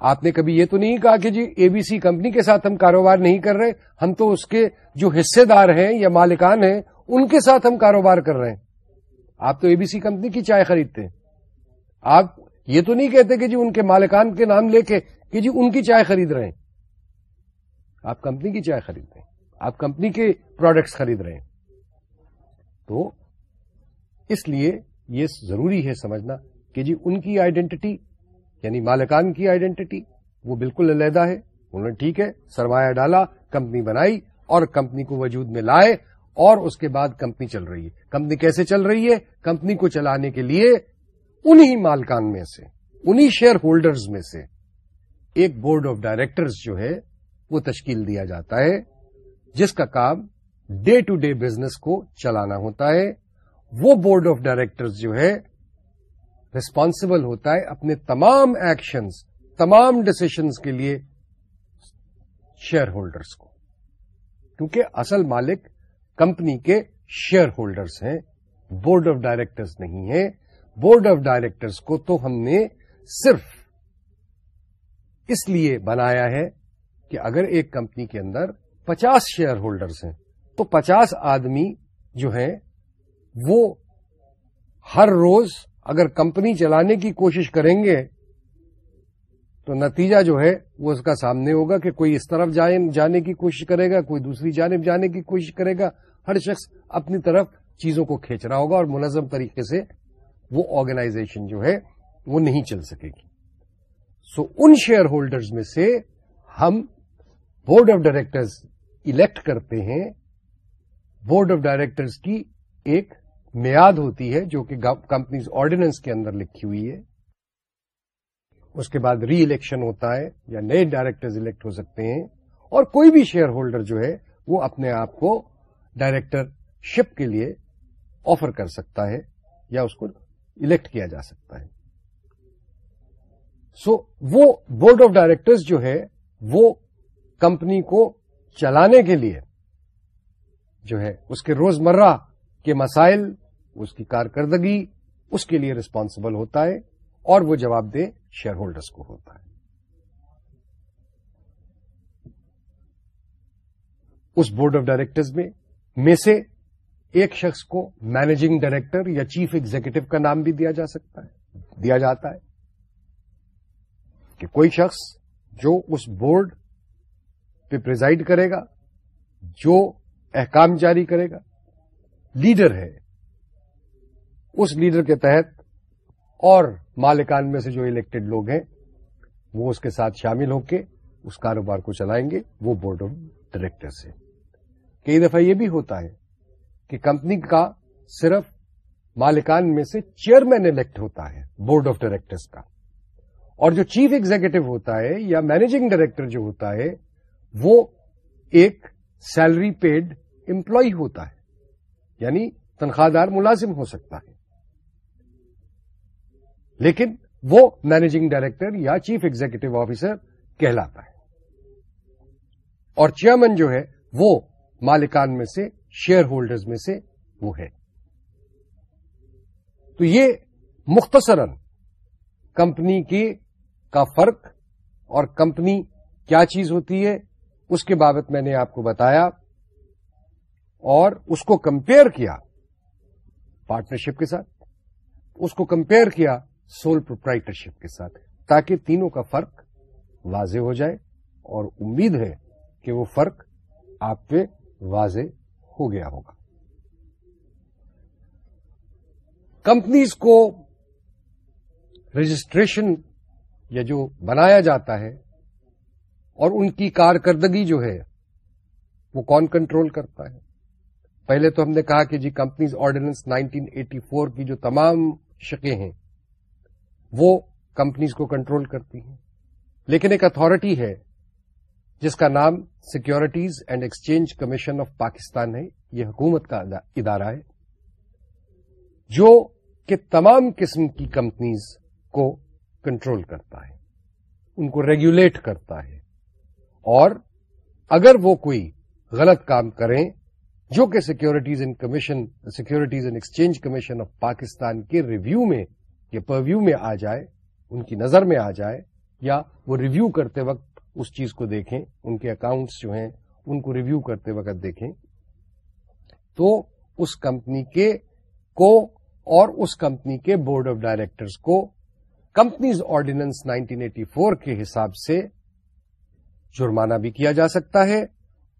آپ نے کبھی یہ تو نہیں کہا کہ جی اے بی سی کمپنی کے ساتھ ہم کاروبار نہیں کر رہے، ہم تو اس کے جو حصے دار ہیں یا مالکان ہیں، ان کے ساتھ ہم کاروبار کر رہے ہیں۔ آپ تو اے بی سی کمپنی کی چائے خریدتے ہیں۔ آپ یہ تو نہیں کہتے کہ جی ان کے مالکان کے نام لے کے کہ جی ان کی چائے خرید رہے ہیں۔ آپ کمپنی کی چائے خرید رہے ہیں، آپ کمپنی کے پروڈکٹس خرید رہے ہیں۔ تو اس لیے یہ ضروری ہے سمجھنا کہ جی ان کی آئیڈینٹی یعنی مالکان کی آئیڈینٹی وہ بالکل علیحدہ ہے۔ انہوں نے ٹھیک ہے، سرمایہ ڈالا، کمپنی بنائی اور کمپنی کو وجود میں لائے اور اس کے بعد کمپنی چل رہی ہے۔ کمپنی کیسے چل رہی ہے؟ کمپنی کو چلانے کے لیے انہی مالکان میں سے، انہی شیئر ہولڈرز میں سے۔ ایک بورڈ آف ڈائریکٹرز جو ہے وہ تشکیل دیا جاتا ہے، جس کا کام ڈے ٹو ڈے بزنس کو چلانا ہوتا ہے۔ وہ بورڈ آف ڈائریکٹرز جو ہے ریسپانسبل ہوتا ہے اپنے تمام ایکشنز تمام ڈسیشنز کے لیے شیئر ہولڈرز کو۔ کیونکہ اصل مالک کمپنی کے شیئر ہولڈرز ہیں بورڈ آف ڈائریکٹرز نہیں ہیں۔ بورڈ آف ڈائریکٹرز کو تو ہم نے صرف اس لیے بنایا ہے کہ اگر ایک کمپنی کے اندر پچاس شیئر ہولڈرز ہیں، تو پچاس آدمی جو ہیں، وہ ہر روز اگر کمپنی چلانے کی کوشش کریں گے، تو نتیجہ جو ہے، وہ اس کا سامنے ہوگا کہ کوئی اس طرف جانے کی کوشش کرے گا، کوئی دوسری جانب جانے کی کوشش کرے گا۔ ہر شخص اپنی طرف چیزوں کو کھینچ رہا ہوگا اور منظم طریقے سے وہ آرگنائزیشن جو ہے، وہ نہیں چل سکے گی۔ سو ان شیئر ہولڈرز میں سے ہم بورڈ آف ڈائریکٹرز الیکٹ کرتے ہیں بورڈ آف ڈائریکٹرز کی ایک میاد ہوتی ہے جو کہ کمپنیز آرڈیننس کے اندر لکھی ہوئی ہے۔ اس کے بعد ری الیکشن ہوتا ہے یا نئے ڈائریکٹرز الیکٹ ہو سکتے ہیں۔ اور کوئی بھی شیئر ہولڈر جو ہے وہ اپنے آپ کو ڈائریکٹر شپ کے لیے آفر کر سکتا ہے یا اس کو الیکٹ کیا جا سکتا ہے۔ سو so, وہ بورڈ آف ڈائریکٹرز جو ہے وہ کمپنی کو چلانے کے لیے جو ہے، اس کے روزمرہ کے مسائل، اس کی کارکردگی، اس کے لیے ریسپانسبل ہوتا ہے اور وہ جواب دے شیئر ہولڈرس کو ہوتا ہے۔ اس بورڈ آف ڈائریکٹرز میں میں سے ایک شخص کو مینیجنگ ڈائریکٹر یا چیف ایگزیکٹو کا نام بھی دیا جا سکتا ہے، دیا جاتا ہے کہ کوئی شخص جو اس بورڈ پہ پرزائڈ کرے گا، جو احکام جاری کرے گا۔ لیڈر ہے۔ اس لیڈر کے تحت اور مالکان میں سے جو الیکٹڈ لوگ ہیں، وہ اس کے ساتھ شامل ہو کے اس کاروبار کو چلائیں گے۔ وہ بورڈ آف ڈائریکٹر سے کئی دفعہ یہ بھی ہوتا ہے کہ کمپنی کا صرف مالکان میں سے چیئرمین الیکٹ ہوتا ہے بورڈ آف ڈائریکٹرس کا۔ اور جو چیف ایگزیکٹو ہوتا ہے یا مینیجنگ ڈائریکٹر جو ہوتا ہے وہ ایک سیلری پیڈ امپلائی ہوتا ہے یعنی تنخواہ دار ملازم ہو سکتا ہے۔ لیکن وہ مینیجنگ ڈائریکٹر یا چیف ایگزیکٹو آفیسر کہلاتا ہے۔ اور چیئرمین جو ہے، وہ مالکان میں سے، شیئر ہولڈرز میں سے وہ ہے۔ تو یہ مختصراً کمپنی کی کا فرق اور کمپنی کیا چیز ہوتی ہے اس کے بابت میں نے آپ کو بتایا اور اس کو کمپیئر کیا پارٹنرشپ کے ساتھ، اس کو کمپیئر کیا سول پروپرائٹرشپ کے ساتھ، تاکہ تینوں کا فرق واضح ہو جائے اور امید ہے کہ وہ فرق آپ پہ واضح ہو گیا ہوگا۔ کمپنیز کو رجسٹریشن یا جو بنایا جاتا ہے اور ان کی کارکردگی جو ہے، وہ کون کنٹرول کرتا ہے؟ پہلے تو ہم نے کہا کہ جی کمپنیز آرڈیننس 1984 کی جو تمام شکیں ہیں، وہ کمپنیز کو کنٹرول کرتی ہیں۔ لیکن ایک اتارٹی ہے، جس کا نام securities and exchange commission of Pakistan ہے، یہ حکومت کا ادارہ ہے، جو کہ تمام قسم کی کمپنیز کو کنٹرول کرتا ہے، ان کو ریگولیٹ کرتا ہے۔ اور اگر وہ کوئی غلط کام کریں، جو کہ securities and commission securities and exchange commission of Pakistan کے ریویو میں یا پرویو میں آ جائے، ان کی نظر میں آ جائے، یا وہ ریویو کرتے وقت اس چیز کو دیکھیں، ان کے اکاؤنٹس جو ہیں، ان کو ریویو کرتے وقت دیکھیں، تو اس کمپنی کے کو اور اس کمپنی کے بورڈ آف ڈائریکٹرز کو کمپنیز آرڈیننس 1984 کے حساب سے جرمانہ بھی کیا جا سکتا ہے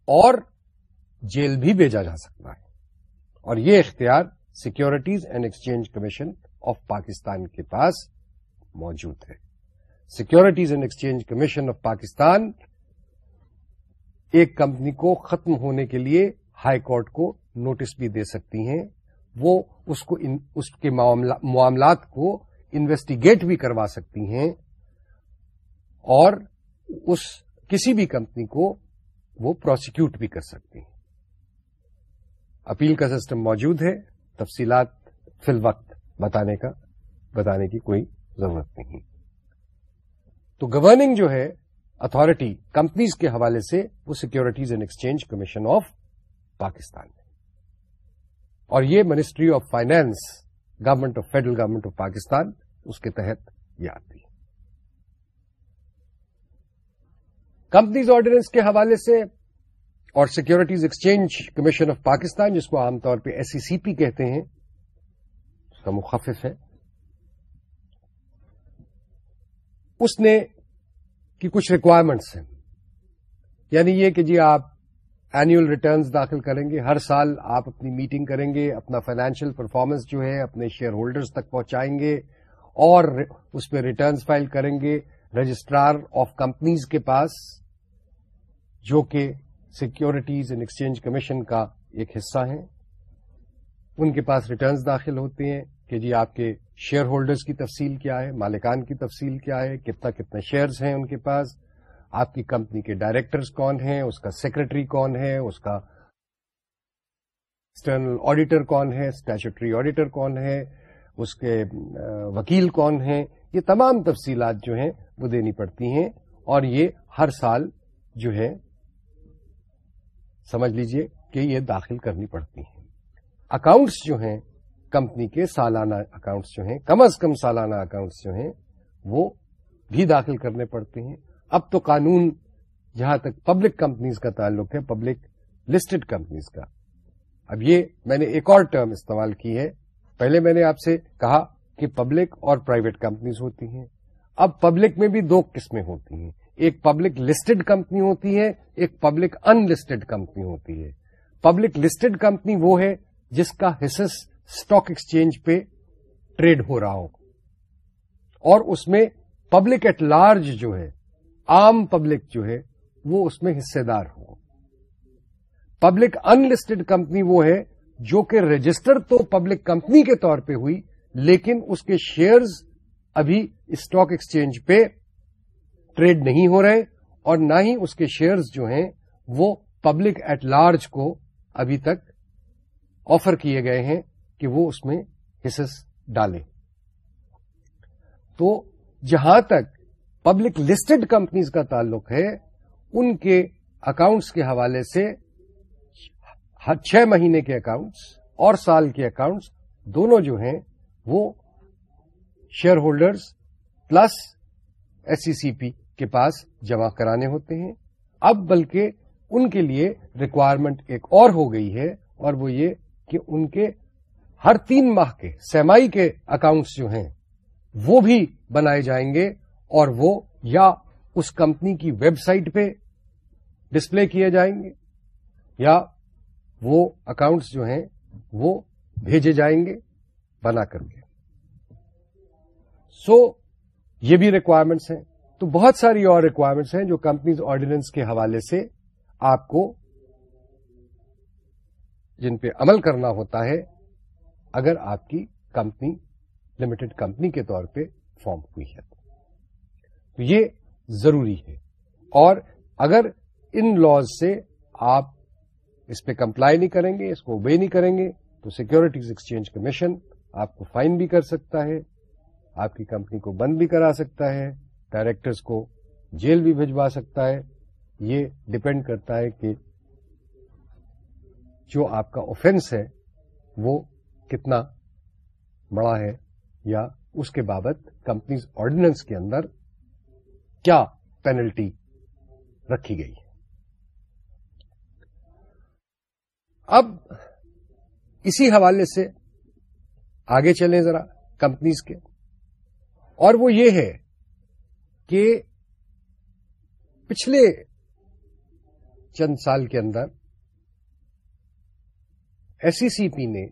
اور جیل بھی بھیجا جا سکتا ہے۔ اور یہ اختیار securities and exchange commission of Pakistan کے پاس موجود ہے۔ Securities and exchange commission of Pakistan ایک کمپنی کو ختم ہونے کے لیے ہائی کورٹ کو نوٹس بھی دے سکتی ہیں۔ وہ اس کو اس کے معاملات کو انویسٹیگیٹ بھی کروا سکتی ہیں اور اس کسی بھی کمپنی کو وہ پروسیکیوٹ بھی کر سکتی ہیں۔ اپیل کا سسٹم موجود ہے، تفصیلات فی الوقت بتانے کا، بتانے کی کوئی ضرورت نہیں۔ تو گورننگ جو ہے اتارٹی کمپنیز کے حوالے سے وہ securities and exchange commission of Pakistan ہے۔ اور یہ ministry of finance government of federal government of Pakistan اس کے تحت یہ آتی ہے۔ کمپنیز آرڈیننس کے حوالے سے اور securities exchange commission of Pakistan, جس کو عام طور پہ ایس سی سی پی کہتے ہیں، اس کا مخفف ہے۔ اس نے کی کچھ ریکوائرمنٹس ہیں۔ یعنی یہ کہ جی آپ اینوئل ریٹرنز داخل کریں گے، ہر سال آپ اپنی میٹنگ کریں گے، اپنا فائنینشیل پرفارمنس جو ہے، اپنے شیئر ہولڈرز تک پہنچائیں گے اور اس پہ ریٹرنز فائل کریں گے۔ رجسٹرار آف کمپنیز کے پاس، جو کہ سیکورٹیز اینڈ ایکسچینج کمیشن کا ایک حصہ ہیں، ان کے پاس ریٹرنز داخل ہوتے ہیں کہ جی آپ کے شیئر ہولڈرز کی تفصیل کیا ہے، مالکان کی تفصیل کیا ہے، کتنا کتنے شیئرز ہیں ان کے پاس، آپ کی کمپنی کے ڈائریکٹرز کون ہیں، اس کا سیکرٹری کون ہے، اس کا ایکسٹرنل آڈیٹر کون ہے اسٹیچوٹری آڈیٹر کون ہے، اس کے وکیل کون ہیں یہ تمام تفصیلات جو ہیں وہ دینی پڑتی ہیں اور یہ ہر سال جو ہے، سمجھ لیجیے کہ یہ داخل کرنی پڑتی ہیں۔ اکاؤنٹس جو ہیں، کمپنی کے سالانہ اکاؤنٹس جو ہیں، کم از کم سالانہ اکاؤنٹس جو ہیں، وہ بھی داخل کرنے پڑتے ہیں۔ اب تو قانون جہاں تک پبلک کمپنیز کا تعلق ہے پبلک لسٹڈ کمپنیز کا۔ اب یہ میں نے ایک اور ٹرم استعمال کی ہے۔ پہلے میں نے آپ سے کہا کہ پبلک اور پرائیویٹ کمپنیز ہوتی ہیں۔ اب پبلک میں بھی دو قسمیں ہوتی ہیں۔ ایک پبلک لسٹڈ کمپنی ہوتی ہے، ایک پبلک ان لسٹڈ کمپنی ہوتی ہے۔ پبلک لسٹڈ کمپنی وہ ہے جس کا حصص اسٹاک ایکسچینج پہ ٹریڈ ہو رہا ہو۔ اور اس میں پبلک ایٹ لارج جو ہے، عام پبلک جو ہے، وہ اس میں حصے دار ہو۔ پبلک ان لسٹڈ کمپنی وہ ہے جو کہ رجسٹر تو پبلک کمپنی کے طور پہ ہوئی لیکن اس کے شیئرز ابھی اسٹاک ایکسچینج پہ ٹریڈ نہیں ہو رہے اور نہ ہی اس کے شیئرز جو ہیں وہ پبلک ایٹ لارج کو ابھی تک آفر کیے گئے ہیں کہ وہ اس میں حصص ڈالیں۔ تو جہاں تک پبلک لسٹڈ کمپنیز کا تعلق ہے، ان کے اکاؤنٹس کے حوالے سے ہر چھ مہینے کے اکاؤنٹس اور سال کے اکاؤنٹس دونوں جو ہیں وہ shareholders plus S C C P کے پاس جمع کرانے ہوتے ہیں۔ اب بلکہ ان کے لیے ریکوائرمنٹ ایک اور ہو گئی ہے اور وہ یہ کہ ان کے ہر تین ماہ کے سیمائی کے اکاؤنٹس جو ہیں وہ بھی بنائے جائیں گے اور وہ یا اس کمپنی کی ویب سائٹ پہ ڈسپلے کیے جائیں گے یا وہ اکاؤنٹس جو ہیں وہ بھیجے جائیں گے۔ بنا کر کے۔ سو یہ بھی ریکوائرمنٹس ہیں۔ تو بہت ساری اور ریکوائرمنٹس ہیں جو کمپنیز آرڈیننس کے حوالے سے آپ کو جن پہ عمل کرنا ہوتا ہے، اگر آپ کی کمپنی لمیٹڈ کمپنی کے طور پہ فارم ہوئی ہے۔ تو یہ ضروری ہے۔ اور اگر ان لاز سے آپ اس پہ کمپلائی نہیں کریں گے، اس کو اوبے نہیں کریں گے، تو سیکورٹیز ایکسچینج کمیشن آپ کو فائن بھی کر سکتا ہے، آپ کی کمپنی کو بند بھی کرا سکتا ہے، ڈائریکٹرز کو جیل بھی بھجوا سکتا ہے۔ یہ ڈپینڈ کرتا ہے کہ جو آپ کا اوفینس ہے، وہ کتنا بڑا ہے یا اس کے بابت کمپنیز آرڈیننس کے اندر کیا پینلٹی رکھی گئی۔ ہے اب اسی حوالے سے آگے چلیں ذرا کمپنیز کے۔ اور وہ یہ ہے کہ پچھلے چند سال کے اندر ایس سی پی نے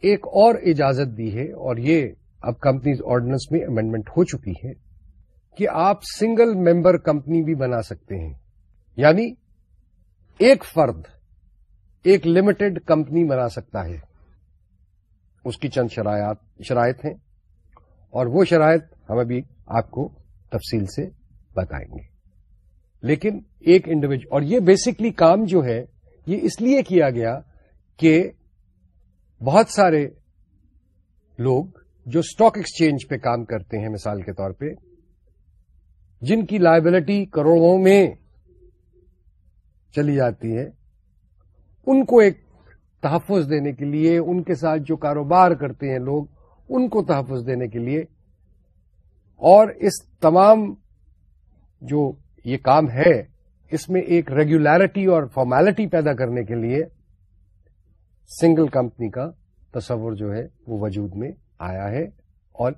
ایک اور اجازت دی ہے اور یہ اب کمپنیز آرڈیننس میں امینڈمنٹ ہو چکی ہے کہ آپ سنگل ممبر کمپنی بھی بنا سکتے ہیں۔ یعنی ایک فرد، ایک لمیٹڈ کمپنی بنا سکتا ہے۔ اس کی چند شرائط ہیں اور وہ شرائط ہم ابھی آپ کو تفصیل سے بتائیں گے۔ لیکن ایک انڈیویجل اور یہ بیسکلی کام جو ہے، یہ اس لیے کیا گیا کہ بہت سارے لوگ جو اسٹاک ایکسچینج پہ کام کرتے ہیں، مثال کے طور پہ، جن کی لائبلٹی کروڑوں میں چلی جاتی ہے، ان کو ایک تحفظ دینے کے لیے ان کے ساتھ جو کاروبار کرتے ہیں لوگ، ان کو تحفظ دینے کے لیے۔ اور اس تمام جو یہ کام ہے، اس میں ایک ریگولیرٹی اور فارمیلٹی پیدا کرنے کے لیے سنگل کمپنی کا تصور جو ہے، وہ وجود میں آیا ہے۔ اور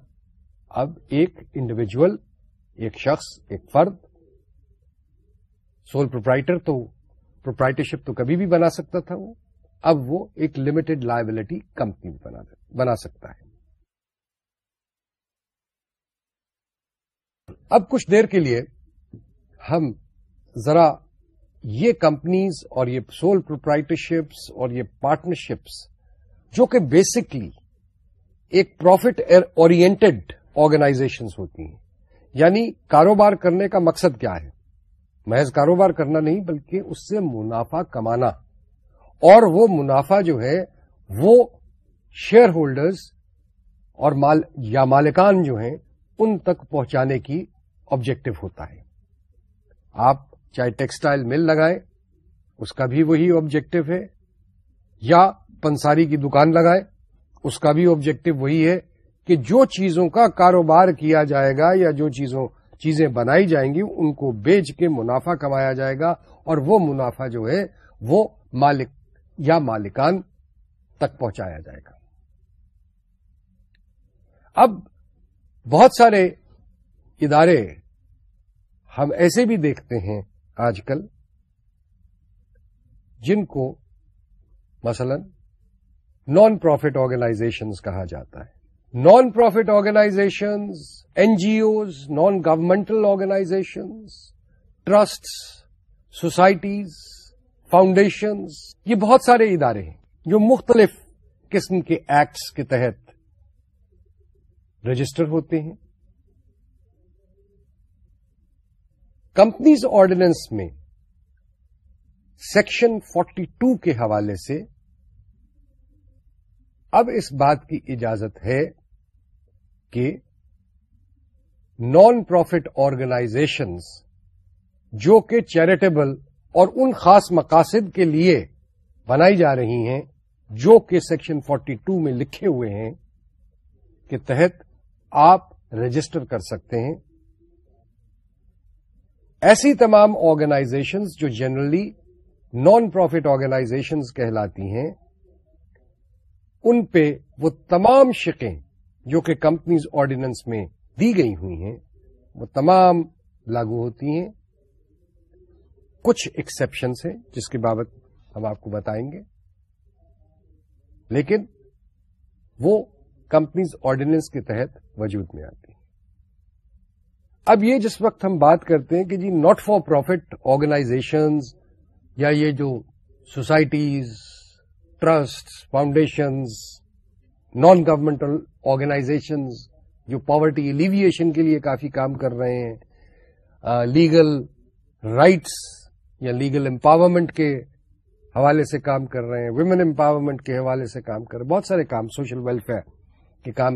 اب ایک انڈیویجل ایک شخص، ایک فرد سول پروپرائٹر تو پروپرائٹرشپ تو کبھی بھی بنا سکتا تھا وہ۔ اب وہ ایک لمیٹڈ لائبلٹی کمپنی بنا سکتا ہے۔ اب کچھ دیر کے لیے ہم ذرا یہ کمپنیز اور یہ سول پروپرائٹرشپس اور یہ پارٹنرشپس جو کہ بیسکلی ایک پروفٹ اورینٹڈ آرگنائزیشنس ہوتی ہیں۔ یعنی کاروبار کرنے کا مقصد کیا ہے؟ محض کاروبار کرنا نہیں، بلکہ اس سے منافع کمانا۔ اور وہ منافع جو ہے، وہ شیئر ہولڈرز اور مال، یا مالکان جو ہیں، ان تک پہنچانے کی آبجیکٹو ہوتا ہے۔ آپ چاہے ٹیکسٹائل مل لگائیں، اس کا بھی وہی آبجیکٹو ہے، یا پنساری کی دکان لگائے اس کا بھی آبجیکٹو وہی ہے کہ جو چیزوں کا کاروبار کیا جائے گا یا جو چیزوں، چیزیں بنائی جائیں گی، ان کو بیچ کے منافع کمایا جائے گا اور وہ منافع جو ہے، وہ مالک یا مالکان تک پہنچایا جائے گا۔ اب بہت سارے ادارے ہم ایسے بھی دیکھتے ہیں آج کل جن کو مثلا نان پروفٹ آرگنائزیشنز کہا جاتا ہے۔ Non profit organisations N G Os non governmental organisations trust societies foundations یہ بہت سارے ادارے ہیں جو مختلف قسم کے ایکٹس کے تحت رجسٹر ہوتے ہیں۔ کمپنیز آرڈیننس میں سیکشن فورٹی ٹو کے حوالے سے اب اس بات کی اجازت ہے کہ نان پروفٹ آرگنائزیشنز جو کہ چیریٹیبل اور ان خاص مقاصد کے لیے بنائی جا رہی ہیں، جو کہ سیکشن فورٹی ٹو میں لکھے ہوئے ہیں، کے تحت آپ رجسٹر کر سکتے ہیں۔ ایسی تمام آرگنائزیشنز جو جنرلی نان پروفٹ آرگنائزیشنز کہلاتی ہیں، ان پہ وہ تمام شکیں جو کہ کمپنیز آرڈیننس میں دی گئی ہوئی ہیں، وہ تمام لاگو ہوتی ہیں۔ کچھ ایکسپشنس ہیں جس کے بابت ہم آپ کو بتائیں گے۔ لیکن وہ کمپنیز آرڈیننس کے تحت وجود میں آتی۔ ہیں اب یہ جس وقت ہم بات کرتے ہیں کہ جی ناٹ فار پروفٹ آرگنائزیشنز یا یہ جو societies trust foundations non governmental organisations جو پاورٹی ایلیویشن کے لیے کافی کام کر رہے ہیں لیگل رائٹس یا لیگل امپاورمنٹ کے حوالے سے کام کر رہے ہیں ویمن امپاورمنٹ کے حوالے سے کام کر رہے ہیں، بہت سارے کام سوشل ویلفیئر کے کام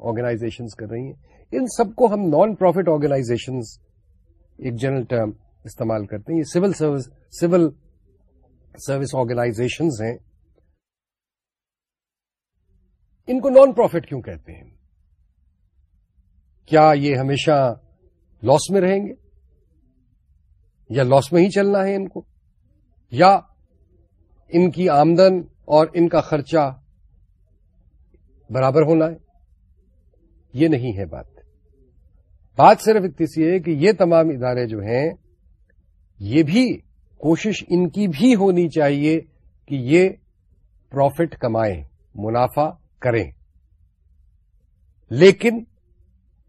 آرگنائزیشنز کر رہی ہیں۔ ان سب کو ہم نان پروفٹ آرگنائزیشنز ایک جنرل ٹرم استعمال کرتے ہیں۔ یہ civil service civil service organisations ہیں۔ ان کو نان پروفٹ کیوں کہتے ہیں؟ کیا یہ ہمیشہ لاس میں رہیں گے؟ یا لاس میں ہی چلنا ہے ان کو، یا ان کی آمدن اور ان کا خرچہ برابر ہونا ہے۔ یہ نہیں ہے بات۔ بات صرف اتنی سی ہے کہ یہ تمام ادارے جو ہیں، یہ بھی کوشش ان کی بھی ہونی چاہیے کہ یہ پروفٹ کمائیں، منافع کریں۔ لیکن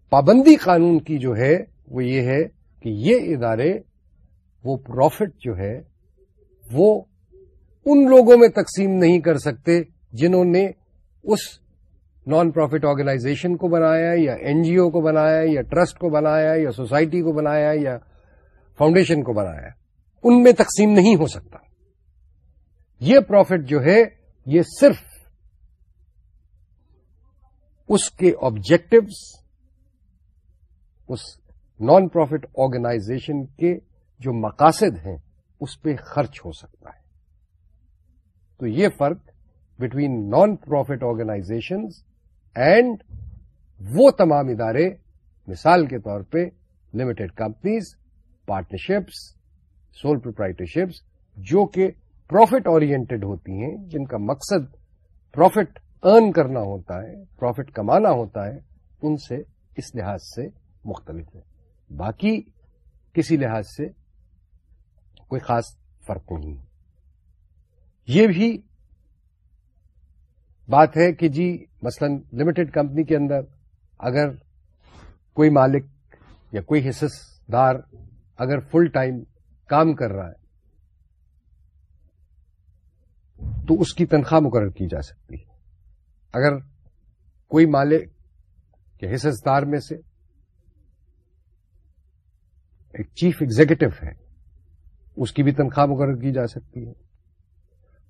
پابندی قانون کی جو ہے، وہ یہ ہے کہ یہ ادارے وہ پروفٹ جو ہے، وہ ان لوگوں میں تقسیم نہیں کر سکتے جنہوں نے اس نان پروفٹ آرگنائزیشن کو بنایا یا این جی او کو بنایا یا ٹرسٹ کو بنایا یا سوسائٹی کو بنایا یا فاؤنڈیشن کو بنایا ان میں تقسیم نہیں ہو سکتا۔ یہ پروفٹ جو ہے، یہ صرف اس کے آبجیکٹوس اس نان پروفٹ آرگنائزیشن کے جو مقاصد ہیں، اس پہ خرچ ہو سکتا ہے۔ تو یہ فرق between non profit organisation and وہ تمام ادارے، مثال کے طور پہ limited companies partnerships sole proprietorships جو کہ پروفٹ اورینٹڈ ہوتی ہیں، جن کا مقصد پروفٹ ارن کرنا ہوتا ہے پروفٹ کمانا ہوتا ہے، ان سے اس لحاظ سے مختلف ہے۔ باقی کسی لحاظ سے کوئی خاص فرق نہیں۔ یہ بھی بات ہے کہ جی مثلا لمیٹڈ کمپنی کے اندر اگر کوئی مالک یا کوئی حصص دار اگر فل ٹائم کام کر رہا ہے، تو اس کی تنخواہ مقرر کی جا سکتی ہے۔ اگر کوئی مالک یا حصص دار میں سے ایک چیف ایگزیکٹو ہے اس کی بھی تنخواہ مقرر کی جا سکتی ہے۔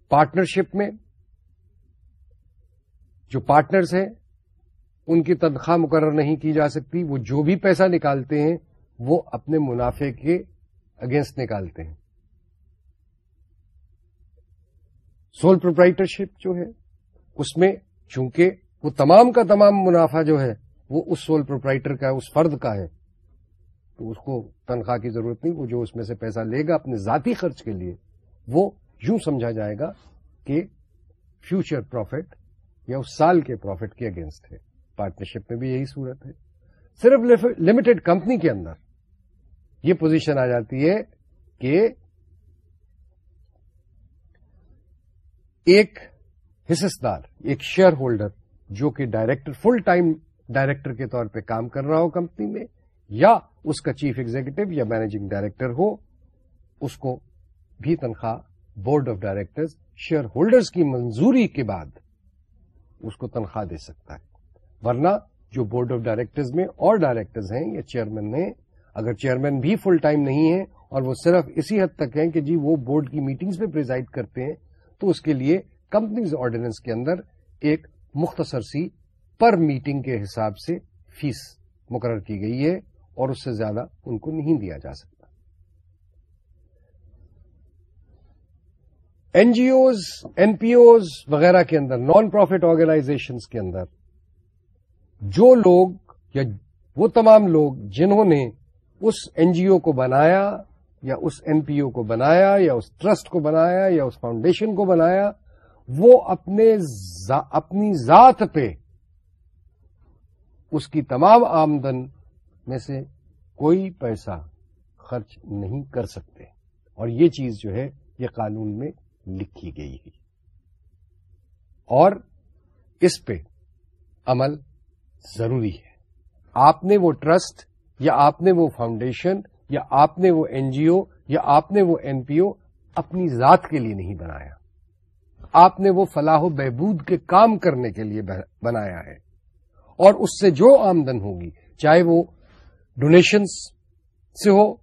پارٹنرشپ میں جو پارٹنرز ہیں، ان کی تنخواہ مقرر نہیں کی جا سکتی، وہ جو بھی پیسہ نکالتے ہیں، وہ اپنے منافع کے اگینسٹ نکالتے ہیں۔ سول پروپرائٹرشپ جو ہے، اس میں چونکہ وہ تمام کا تمام منافع جو ہے، وہ اس سول پروپرائٹر کا ہے، اس فرد کا ہے۔ تو اس کو تنخواہ کی ضرورت نہیں، وہ جو اس میں سے پیسہ لے گا اپنے ذاتی خرچ کے لیے، وہ یوں سمجھا جائے گا کہ فیوچر پروفٹ یا اس سال کے پروفٹ کے اگینسٹ ہے۔ پارٹنرشپ میں بھی یہی صورت ہے۔ صرف لمیٹڈ کمپنی کے اندر یہ پوزیشن آ جاتی ہے کہ ایک حصص دار ایک شیئر ہولڈر جو کہ ڈائریکٹر فل ٹائم ڈائریکٹر کے طور پہ کام کر رہا ہو کمپنی میں یا اس کا چیف ایگزیکٹو یا مینیجنگ ڈائریکٹر ہو، اس کو بھی تنخواہ board of directors, share holders کی منظوری کے بعد اس کو تنخواہ دے سکتا ہے۔ ورنہ جو بورڈ آف ڈائریکٹرز میں اور ڈائریکٹرز ہیں، یا چیئرمین میں اگر چیئرمین بھی فل ٹائم نہیں ہے اور وہ صرف اسی حد تک ہیں کہ جی وہ بورڈ کی میٹنگز میں پرزائڈ کرتے ہیں، تو اس کے لیے کمپنیز آرڈیننس کے اندر ایک مختصر سی پر میٹنگ کے حساب سے فیس مقرر کی گئی ہے۔ اور اس سے زیادہ ان کو نہیں دیا جا سکتا۔ N G Os N P Os وغیرہ کے اندر نان پروفٹ آرگنائزیشنس کے اندر، جو لوگ یا وہ تمام لوگ جنہوں نے اس این جی او کو بنایا یا اس این پی او کو بنایا یا اس ٹرسٹ کو بنایا یا اس فاؤنڈیشن کو بنایا، وہ اپنے اپنی ذات پہ اس کی تمام آمدن میں سے کوئی پیسہ خرچ نہیں کر سکتے۔ اور یہ چیز جو ہے، یہ قانون میں لکھی گئی ہے۔ اور اس پہ عمل ضروری ہے۔ آپ نے وہ ٹرسٹ، یا آپ نے وہ فاؤنڈیشن، یا آپ نے وہ این جی او یا آپ نے وہ این پی او اپنی ذات کے لیے نہیں بنایا۔ آپ نے وہ فلاح و بہبود کے کام کرنے کے لیے بنایا ہے۔ اور اس سے جو آمدن ہوگی، چاہے وہ ڈونیشنس سے ہو،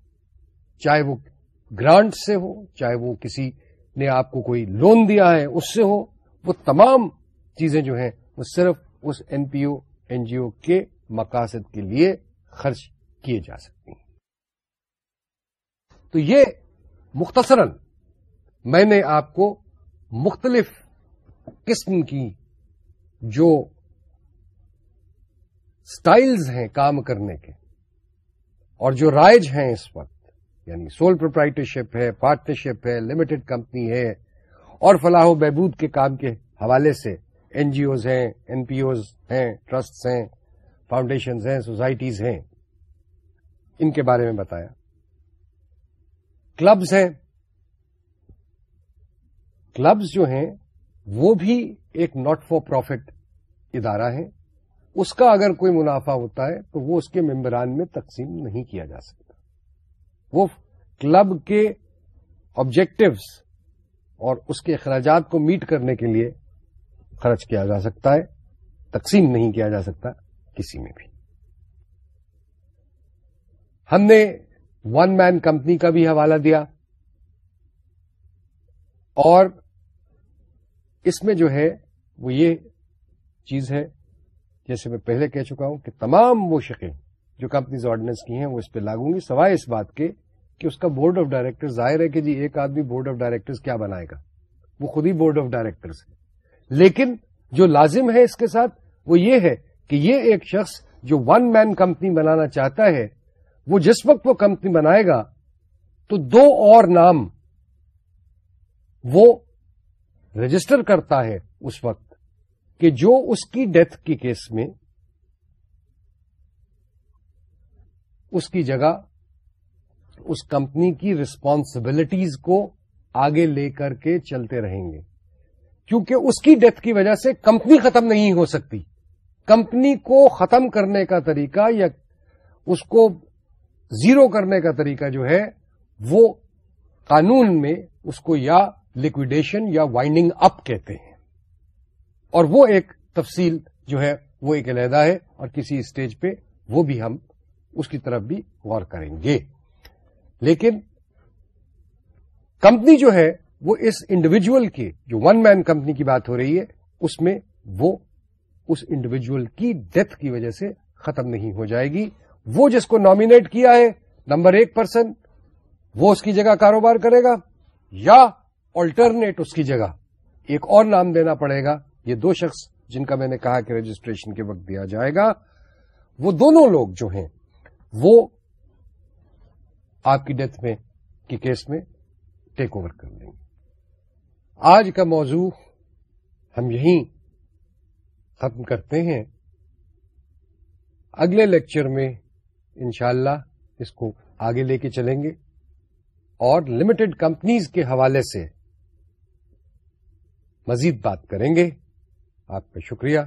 چاہے وہ گرانٹ سے ہو، چاہے وہ کسی نے آپ کو کوئی لون دیا ہے، اس سے ہو، وہ تمام چیزیں جو ہیں، وہ صرف اس این پی او، این جی او کے مقاصد کے لیے خرچ کیے جا سکتے ہیں۔ تو یہ مختصراً میں نے آپ کو مختلف قسم کی جو سٹائلز ہیں کام کرنے کے اور جو رائج ہیں اس وقت یعنی سول پروپرائٹرشپ ہے، پارٹنرشپ ہے، لمیٹڈ کمپنی ہے، اور فلاح و بہبود کے کام کے حوالے سے این جی اوز ہیں این پی اوز ہیں ٹرسٹ ہیں فاؤنڈیشنز ہیں سوسائٹیز ہیں۔ ان کے بارے میں بتایا۔ کلبز ہیں۔ کلبز جو ہیں، وہ بھی ایک ناٹ فار پروفٹ ادارہ ہے اس کا اگر کوئی منافع ہوتا ہے تو وہ اس کے ممبران میں تقسیم نہیں کیا جا سکتا۔ وہ کلب کے آبجیکٹوز اور اس کے اخراجات کو میٹ کرنے کے لیے خرچ کیا جا سکتا ہے، تقسیم نہیں کیا جا سکتا کسی میں بھی۔ ہم نے ون مین کمپنی کا بھی حوالہ دیا اور اس میں جو ہے وہ یہ چیز ہے جیسے میں پہلے کہہ چکا ہوں کہ تمام وہ شکیں جو کمپنیز آرڈیننس کی ہیں وہ اس پہ لاگوں گی، سوائے اس بات کے کہ اس کا بورڈ آف ڈائریکٹر ظاہر ہے کہ جی ایک آدمی بورڈ آف ڈائریکٹر کیا بنائے گا؟ وہ خود ہی بورڈ آف ڈائریکٹرس ہے لیکن جو لازم ہے اس کے ساتھ وہ یہ ہے کہ یہ ایک شخص جو ون مین کمپنی بنانا چاہتا ہے، وہ جس وقت وہ کمپنی بنائے گا تو دو اور نام وہ رجسٹر کرتا ہے اس وقت۔ کہ جو اس کی ڈیتھ کی کیس میں اس کی جگہ اس کمپنی کی ریسپانسبلٹیز کو آگے لے کر کے چلتے رہیں گے۔ کیونکہ اس کی ڈیتھ کی وجہ سے کمپنی ختم نہیں ہو سکتی۔ کمپنی کو ختم کرنے کا طریقہ یا اس کو زیرو کرنے کا طریقہ جو ہے، وہ قانون میں اس کو یا لکوڈیشن یا وائنڈنگ اپ کہتے ہیں۔ اور وہ ایک تفصیل جو ہے وہ ایک علیحدہ ہے اور کسی اسٹیج پہ وہ بھی ہم اس کی طرف بھی غور کریں گے۔ لیکن کمپنی جو ہے وہ اس انڈیویجل کی جو ون مین کمپنی کی بات ہو رہی ہے، اس میں وہ اس انڈیویجل کی ڈیتھ کی وجہ سے ختم نہیں ہو جائے گی۔ وہ جس کو نامنیٹ کیا ہے، نمبر ایک پرسن وہ اس کی جگہ کاروبار کرے گا یا آلٹرنیٹ اس کی جگہ۔ ایک اور نام دینا پڑے گا۔ یہ دو شخص جن کا میں نے کہا کہ رجسٹریشن کے وقت دیا جائے گا، وہ دونوں لوگ جو ہیں، وہ آپ کی ڈیتھ میں، کی کیس میں ٹیک اوور کر لیں گے۔ آج کا موضوع ہم یہیں ختم کرتے ہیں۔ اگلے لیکچر میں انشاءاللہ اس کو آگے لے کے چلیں گے۔ اور لمیٹڈ کمپنیز کے حوالے سے مزید بات کریں گے۔ آپ کا شکریہ۔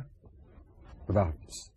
خدا حافظ۔